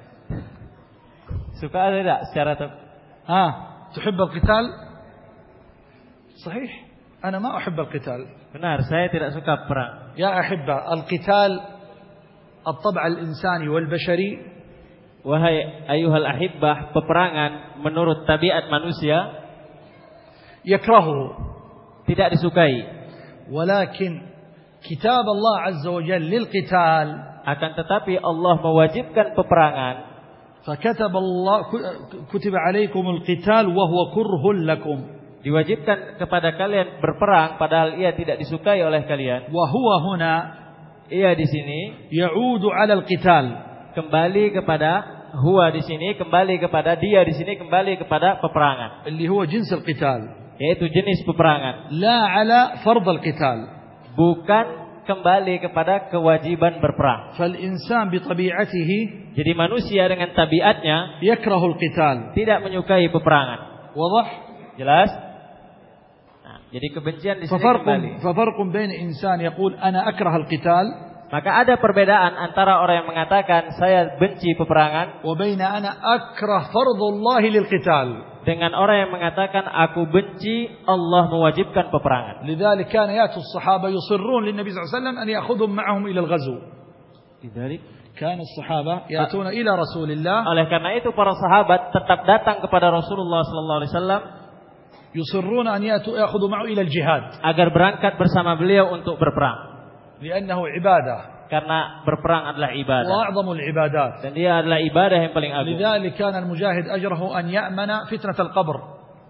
Speaker 2: Suka atau tidak secara tab?
Speaker 1: Ah, tuhib al-qital? Sahih. Ana ma uhib al-qital.
Speaker 2: Benar, saya tidak suka perang.
Speaker 1: Ya ahibba, al-qital الطبع الإنساني والبشري
Speaker 2: Wahai ayuhal ahibbah, peperangan menurut tabiat manusia
Speaker 1: yakrahu
Speaker 2: tidak disukai.
Speaker 1: Walakin kitab Allah Azza wa Jalla lil qital
Speaker 2: akan tetapi Allah mewajibkan peperangan.
Speaker 1: فكتب الله كتب عليكم القتال وهو كره لكم
Speaker 2: diwajibkan kepada kalian berperang padahal ia tidak disukai oleh kalian.
Speaker 1: وهو هنا
Speaker 2: Ia di sini
Speaker 1: ya'udu 'ala al-qital.
Speaker 2: Kembali kepada huwa di sini, kembali kepada dia di sini, kembali kepada peperangan.
Speaker 1: اللي هو جنس القتال.
Speaker 2: Yaitu jenis peperangan.
Speaker 1: La 'ala fard al-qital.
Speaker 2: Bukan kembali kepada kewajiban berperang.
Speaker 1: فالإنسان بطبيعته
Speaker 2: Jadi manusia dengan tabiatnya
Speaker 1: يكره القتال
Speaker 2: tidak menyukai peperangan.
Speaker 1: واضح
Speaker 2: Jelas? Jadi kebencian di sini kembali.
Speaker 1: Fafarqum bain insan yaqul ana akrah al-qital
Speaker 2: Maka ada perbedaan antara orang yang mengatakan saya benci peperangan
Speaker 1: wabaina ana akrah fardullah lilqital
Speaker 2: dengan orang yang mengatakan aku benci Allah mewajibkan peperangan.
Speaker 1: Lidzalik kana yatus sahaba yusirrun linnabi sallallahu alaihi wasallam an ya'khudhum ma'ahum ila alghazw. Lidzalik kana sahaba yatuna ila rasulillah.
Speaker 2: Oleh karena itu para sahabat tetap datang kepada Rasulullah sallallahu alaihi wasallam
Speaker 1: يصرون أن يأتوا يأخذوا معه إلى الجهاد
Speaker 2: agar berangkat bersama beliau untuk berperang.
Speaker 1: لأنه عبادة
Speaker 2: Karena berperang adalah ibadah
Speaker 1: وأعظم العبادات
Speaker 2: dan dia adalah ibadah yang paling agung.
Speaker 1: لذلك كان المجاهد أجره أن يأمن فتنة القبر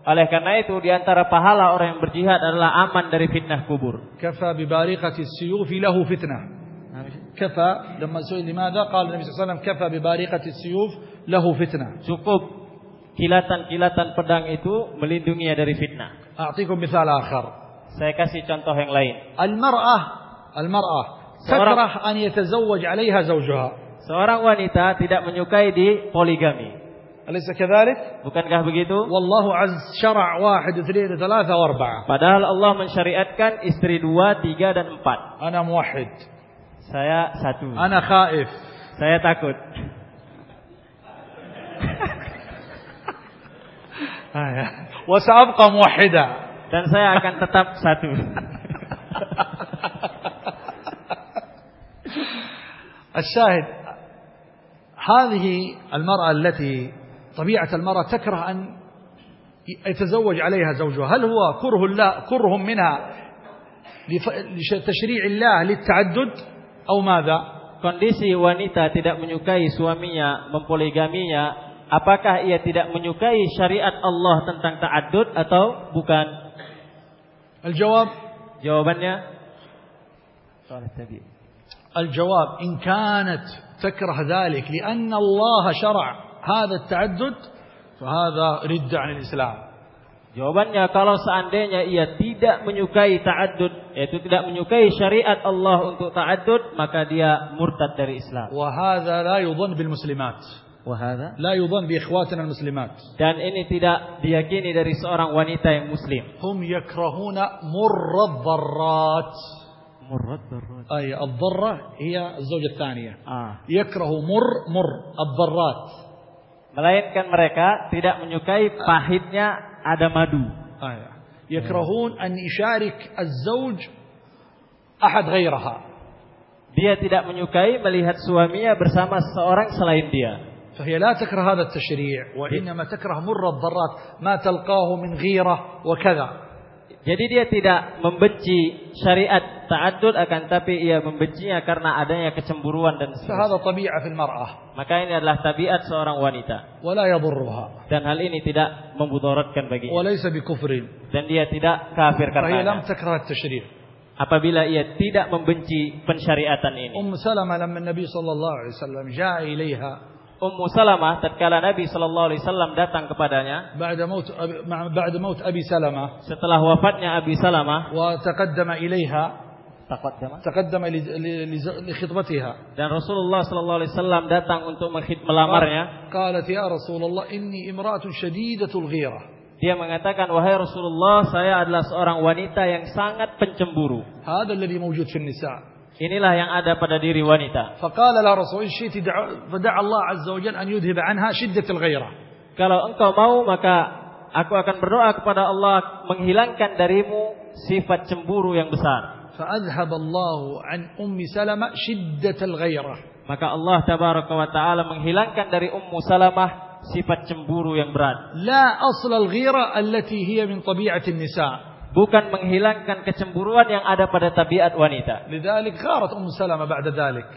Speaker 2: Oleh karena itu di antara pahala orang yang berjihad adalah aman dari fitnah kubur.
Speaker 1: كفى ببارقة السيوف له فتنة كفى لما سئل لماذا قال النبي صلى الله عليه وسلم كفى ببارقة السيوف له فتنة
Speaker 2: Cukup kilatan-kilatan pedang itu melindungi ia dari fitnah.
Speaker 1: A'tikum misal akhar.
Speaker 2: Saya kasih contoh yang lain.
Speaker 1: Al-mar'ah, al-mar'ah takrah an yatazawwaj 'alayha zawjuha.
Speaker 2: Seorang wanita tidak menyukai di poligami.
Speaker 1: Alisa kadzalik?
Speaker 2: Bukankah begitu?
Speaker 1: Wallahu 'az syara' 1 2 3 4.
Speaker 2: Padahal Allah mensyariatkan istri 2, 3 dan 4.
Speaker 1: Ana muwahhid.
Speaker 2: Saya satu.
Speaker 1: Ana khaif.
Speaker 2: Saya takut.
Speaker 1: وسأبقى موحدا
Speaker 2: Dan saya akan tetap satu.
Speaker 1: الشاهد هذه المرأة التي طبيعة المرأة تكره أن يتزوج عليها زوجها هل هو كره الله كره منها لتشريع الله للتعدد أو ماذا
Speaker 2: Kondisi wanita tidak menyukai suaminya mempoligaminya, apakah ia tidak menyukai syariat Allah tentang ta'addud atau bukan?
Speaker 1: الجواب
Speaker 2: Jawabannya soal tadi.
Speaker 1: الجواب إن كانت تكره ذلك لأن الله شرع هذا التعدد فهذا رد عن الإسلام
Speaker 2: Jawabannya kalau seandainya ia tidak menyukai ta'addud, yaitu tidak menyukai syariat Allah untuk ta'addud, maka dia murtad dari Islam.
Speaker 1: وهذا لا يظن بالمسلمات
Speaker 2: Wahada.
Speaker 1: لا يظن بإخواتنا المسلمات
Speaker 2: Dan ini tidak diyakini dari seorang wanita yang muslim.
Speaker 1: هم يكرهون مر الضرات
Speaker 2: Murad darrat.
Speaker 1: أي الضرة هي الزوجة الثانية
Speaker 2: Ah.
Speaker 1: يكره مر مر الضرات
Speaker 2: Melainkan mereka tidak menyukai pahitnya ada madu.
Speaker 1: آية. يكرهون أن يشارك الزوج أحد غيرها
Speaker 2: Dia tidak menyukai melihat suaminya bersama seorang selain dia.
Speaker 1: فهي لا تكره هذا التشريع وإنما تكره مر الضرات ما تلقاه من غيرة وكذا
Speaker 2: Jadi dia tidak membenci syariat ta'addud akan tapi ia membencinya karena adanya kecemburuan dan
Speaker 1: المرأة
Speaker 2: Maka ini adalah tabiat seorang wanita
Speaker 1: ولا يضرها
Speaker 2: dan hal ini tidak membudaratkan baginya
Speaker 1: بكفر
Speaker 2: dan dia tidak kafir karena
Speaker 1: التشريع
Speaker 2: apabila ia tidak membenci pensyariatan ini.
Speaker 1: سلمة لما النبي صلى الله عليه وسلم جاء إليها
Speaker 2: Ummu Salamah tatkala Nabi sallallahu alaihi wasallam datang kepadanya
Speaker 1: ba'da maut ba'da maut Abi Salamah.
Speaker 2: setelah wafatnya Abi Salamah
Speaker 1: wa
Speaker 2: taqaddama
Speaker 1: ilaiha. Taqaddama? Taqaddama li khidmatiha.
Speaker 2: Dan Rasulullah sallallahu alaihi wasallam datang untuk melamarnya.
Speaker 1: Qalat ya Rasulullah inni imra'atun shadidatul ghirah
Speaker 2: dia mengatakan wahai Rasulullah saya adalah seorang wanita yang sangat pencemburu.
Speaker 1: Hadzal ladzi mawjud fil nisa'
Speaker 2: Inilah yang ada pada diri wanita.
Speaker 1: Faqala la rasul shiti fad'a Allah azza wa jalla an yudhib 'anha shiddatul ghairah.
Speaker 2: Kalau engkau mau maka aku akan berdoa kepada Allah menghilangkan darimu sifat cemburu yang besar.
Speaker 1: Fa Allah 'an ummi Salamah shiddatul ghairah.
Speaker 2: Maka Allah tabaraka wa taala menghilangkan dari ummu Salamah sifat cemburu yang berat.
Speaker 1: La asla al ghairah allati hiya min tabi'atin nisa'
Speaker 2: bukan menghilangkan kecemburuan yang ada pada tabiat wanita.
Speaker 1: Lidzalik gharat Ummu Salamah ba'da dzalik.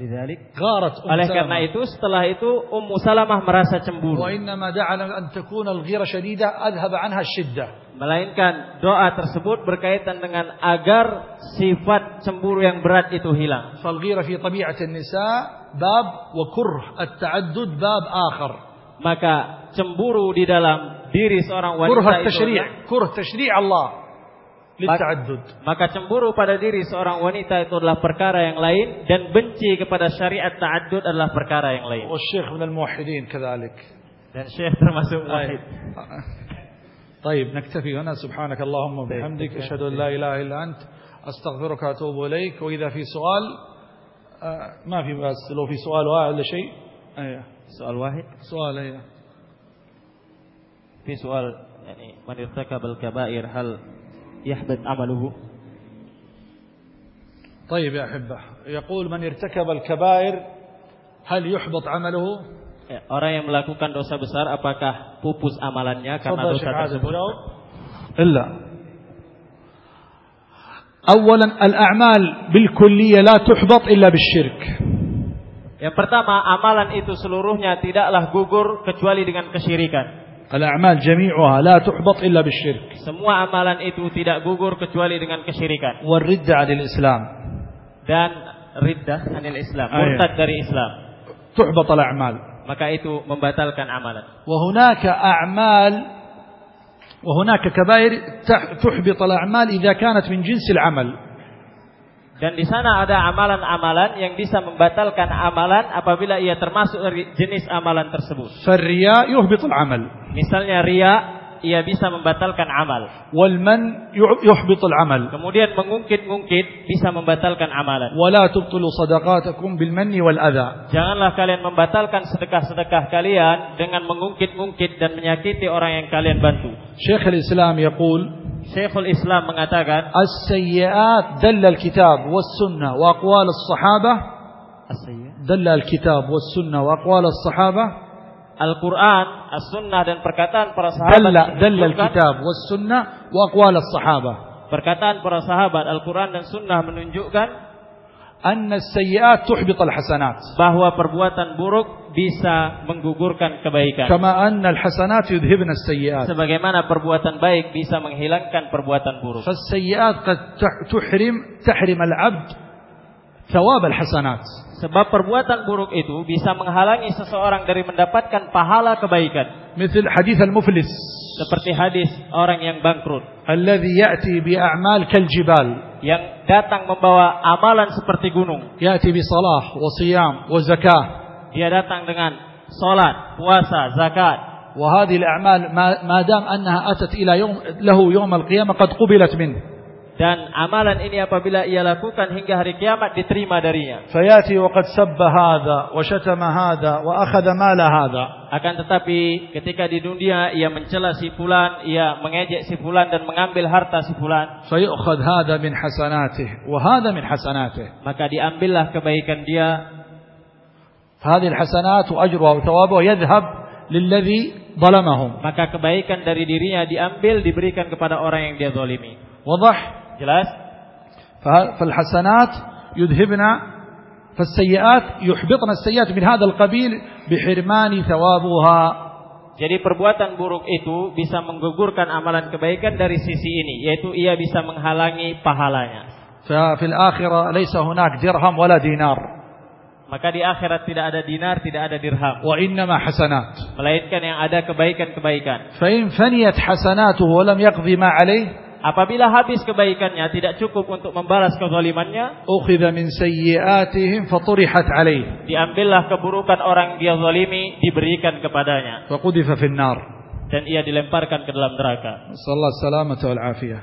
Speaker 2: Lidzalik
Speaker 1: gharat Ummu
Speaker 2: Salamah. Karena itu setelah itu Ummu Salamah merasa cemburu.
Speaker 1: Wa inna ma da'ala an takuna al-ghira shadida adhhab 'anha ash-shiddah.
Speaker 2: Melainkan doa tersebut berkaitan dengan agar sifat cemburu yang berat itu hilang.
Speaker 1: Fal-ghira fi tabi'atin nisa bab wa kurh at-ta'addud bab akhar.
Speaker 2: Maka cemburu di dalam diri seorang wanita itu
Speaker 1: التشريع
Speaker 2: adalah
Speaker 1: كره تشريع الله للتعدد
Speaker 2: Maka cemburu pada diri seorang wanita itu adalah perkara yang lain dan benci kepada syariat ta'addud adalah perkara yang lain.
Speaker 1: والشيخ من الموحدين كذلك
Speaker 2: Dan Syekh termasuk wahid.
Speaker 1: طيب نكتفي هنا سبحانك اللهم وبحمدك أشهد أن لا إله إلا أنت أستغفرك وأتوب إليك وإذا في سؤال آه، ما في بس لو في سؤال واحد ولا شيء أيه.
Speaker 2: Soal wahid.
Speaker 1: سؤال أيه.
Speaker 2: في سؤال يعني من ارتكب الكبائر هل يحبط عمله؟
Speaker 1: طيب يا أحبة يقول من ارتكب الكبائر هل يحبط عمله
Speaker 2: Ya, orang yang melakukan dosa besar apakah pupus amalannya karena
Speaker 1: تفضل
Speaker 2: dosa
Speaker 1: شيخ عادل
Speaker 2: tersebut?
Speaker 1: جاوب إلا أولا الأعمال بالكلية لا تحبط إلا بالشرك
Speaker 2: Yang pertama, amalan itu seluruhnya tidaklah gugur kecuali dengan kesyirikan.
Speaker 1: الأعمال جميعها لا تحبط إلا بالشرك.
Speaker 2: Semua amalan itu tidak gugur kecuali dengan kesyirikan.
Speaker 1: والردة عن الإسلام.
Speaker 2: dan ردة
Speaker 1: عن الإسلام.
Speaker 2: مرتد dari Islam.
Speaker 1: تحبط الأعمال.
Speaker 2: maka itu membatalkan amalan.
Speaker 1: وهناك أعمال وهناك كبائر تحبط الأعمال إذا كانت من جنس العمل
Speaker 2: Dan di sana ada amalan-amalan yang bisa membatalkan amalan apabila ia termasuk jenis amalan tersebut.
Speaker 1: Fariyah yuhbitul amal.
Speaker 2: Misalnya ria ia bisa membatalkan amal.
Speaker 1: Wal man yuhbitul amal.
Speaker 2: Kemudian mengungkit-ungkit bisa membatalkan amalan.
Speaker 1: Wala tubtulu sadaqatakum bil manni wal adha.
Speaker 2: Janganlah kalian membatalkan sedekah-sedekah kalian dengan mengungkit-ungkit dan menyakiti orang yang kalian bantu.
Speaker 1: Syekhul Islam yaqul
Speaker 2: Syekhul Islam mengatakan
Speaker 1: As-sayyi'at dalla al-kitab was-sunnah wa aqwal as-sahabah As-sayyi'at dalla al-kitab was-sunnah wa aqwal as-sahabah
Speaker 2: Al-Quran, As-Sunnah dan perkataan para sahabat
Speaker 1: Dalla,
Speaker 2: dalla
Speaker 1: al-kitab Was-Sunnah wa akwal as-sahabah.
Speaker 2: Perkataan para sahabat Al-Quran dan Sunnah menunjukkan
Speaker 1: An-nasiyat tuhbit al-hasanat.
Speaker 2: Bahawa perbuatan buruk Bisa menggugurkan kebaikan.
Speaker 1: Kama anna al-hasanat yudhibna as-siyat
Speaker 2: Sebagaimana perbuatan baik Bisa menghilangkan perbuatan buruk.
Speaker 1: Fas-siyat tuhrim Tahrim al-abd العبد ثواب الحسنات
Speaker 2: Sebab perbuatan buruk itu bisa menghalangi seseorang dari mendapatkan pahala kebaikan.
Speaker 1: مثل حديث المفلس
Speaker 2: Seperti hadis orang yang bangkrut.
Speaker 1: الذي يأتي بأعمال كالجبال
Speaker 2: Yang datang membawa amalan seperti gunung.
Speaker 1: يأتي بصلاة وصيام وزكاة
Speaker 2: Dia datang dengan solat, puasa, zakat.
Speaker 1: وهذه الأعمال ما ما دام أنها أتت إلى يوم له يوم القيامة قد قبلت منه
Speaker 2: dan amalan ini apabila ia lakukan hingga hari kiamat diterima darinya.
Speaker 1: Fayati waqad sabba hadha wa shatama hadha wa akhadha mala hadha.
Speaker 2: Akan tetapi ketika di dunia ia mencela si fulan, ia mengejek si fulan dan mengambil harta si fulan.
Speaker 1: Fayukhad hadha min hasanatihi wa hadha min hasanatihi.
Speaker 2: Maka diambillah kebaikan dia.
Speaker 1: Fadhil hasanatu ajruha wa thawabuha yadhhab lilladhi zalamahum.
Speaker 2: Maka kebaikan dari dirinya diambil diberikan kepada orang yang dia zalimi.
Speaker 1: Wadhah
Speaker 2: Jelas?
Speaker 1: فه- فالحسنات يذهبن فالسيئات يحبطن السيئات من هذا القبيل بحرمان ثوابها
Speaker 2: Jadi perbuatan buruk itu bisa menggugurkan amalan kebaikan dari sisi ini, yaitu ia bisa menghalangi pahalanya.
Speaker 1: ففي الآخرة ليس هناك درهم ولا دينار
Speaker 2: Maka di akhirat tidak ada dinar, tidak ada dirham,
Speaker 1: وإنما حسنات
Speaker 2: melainkan yang ada kebaikan-kebaikan.
Speaker 1: فإن فنيت حسناته ولم يقضي ما عليه
Speaker 2: Apabila habis kebaikannya tidak cukup untuk membalas kezalimannya,
Speaker 1: ukhidha min sayyi'atihim faturihat alayh.
Speaker 2: Diambillah keburukan orang dia zalimi diberikan kepadanya.
Speaker 1: Wa qudifa fin nar.
Speaker 2: Dan ia dilemparkan ke dalam neraka.
Speaker 1: Sallallahu alaihi wasallam wa afiyah.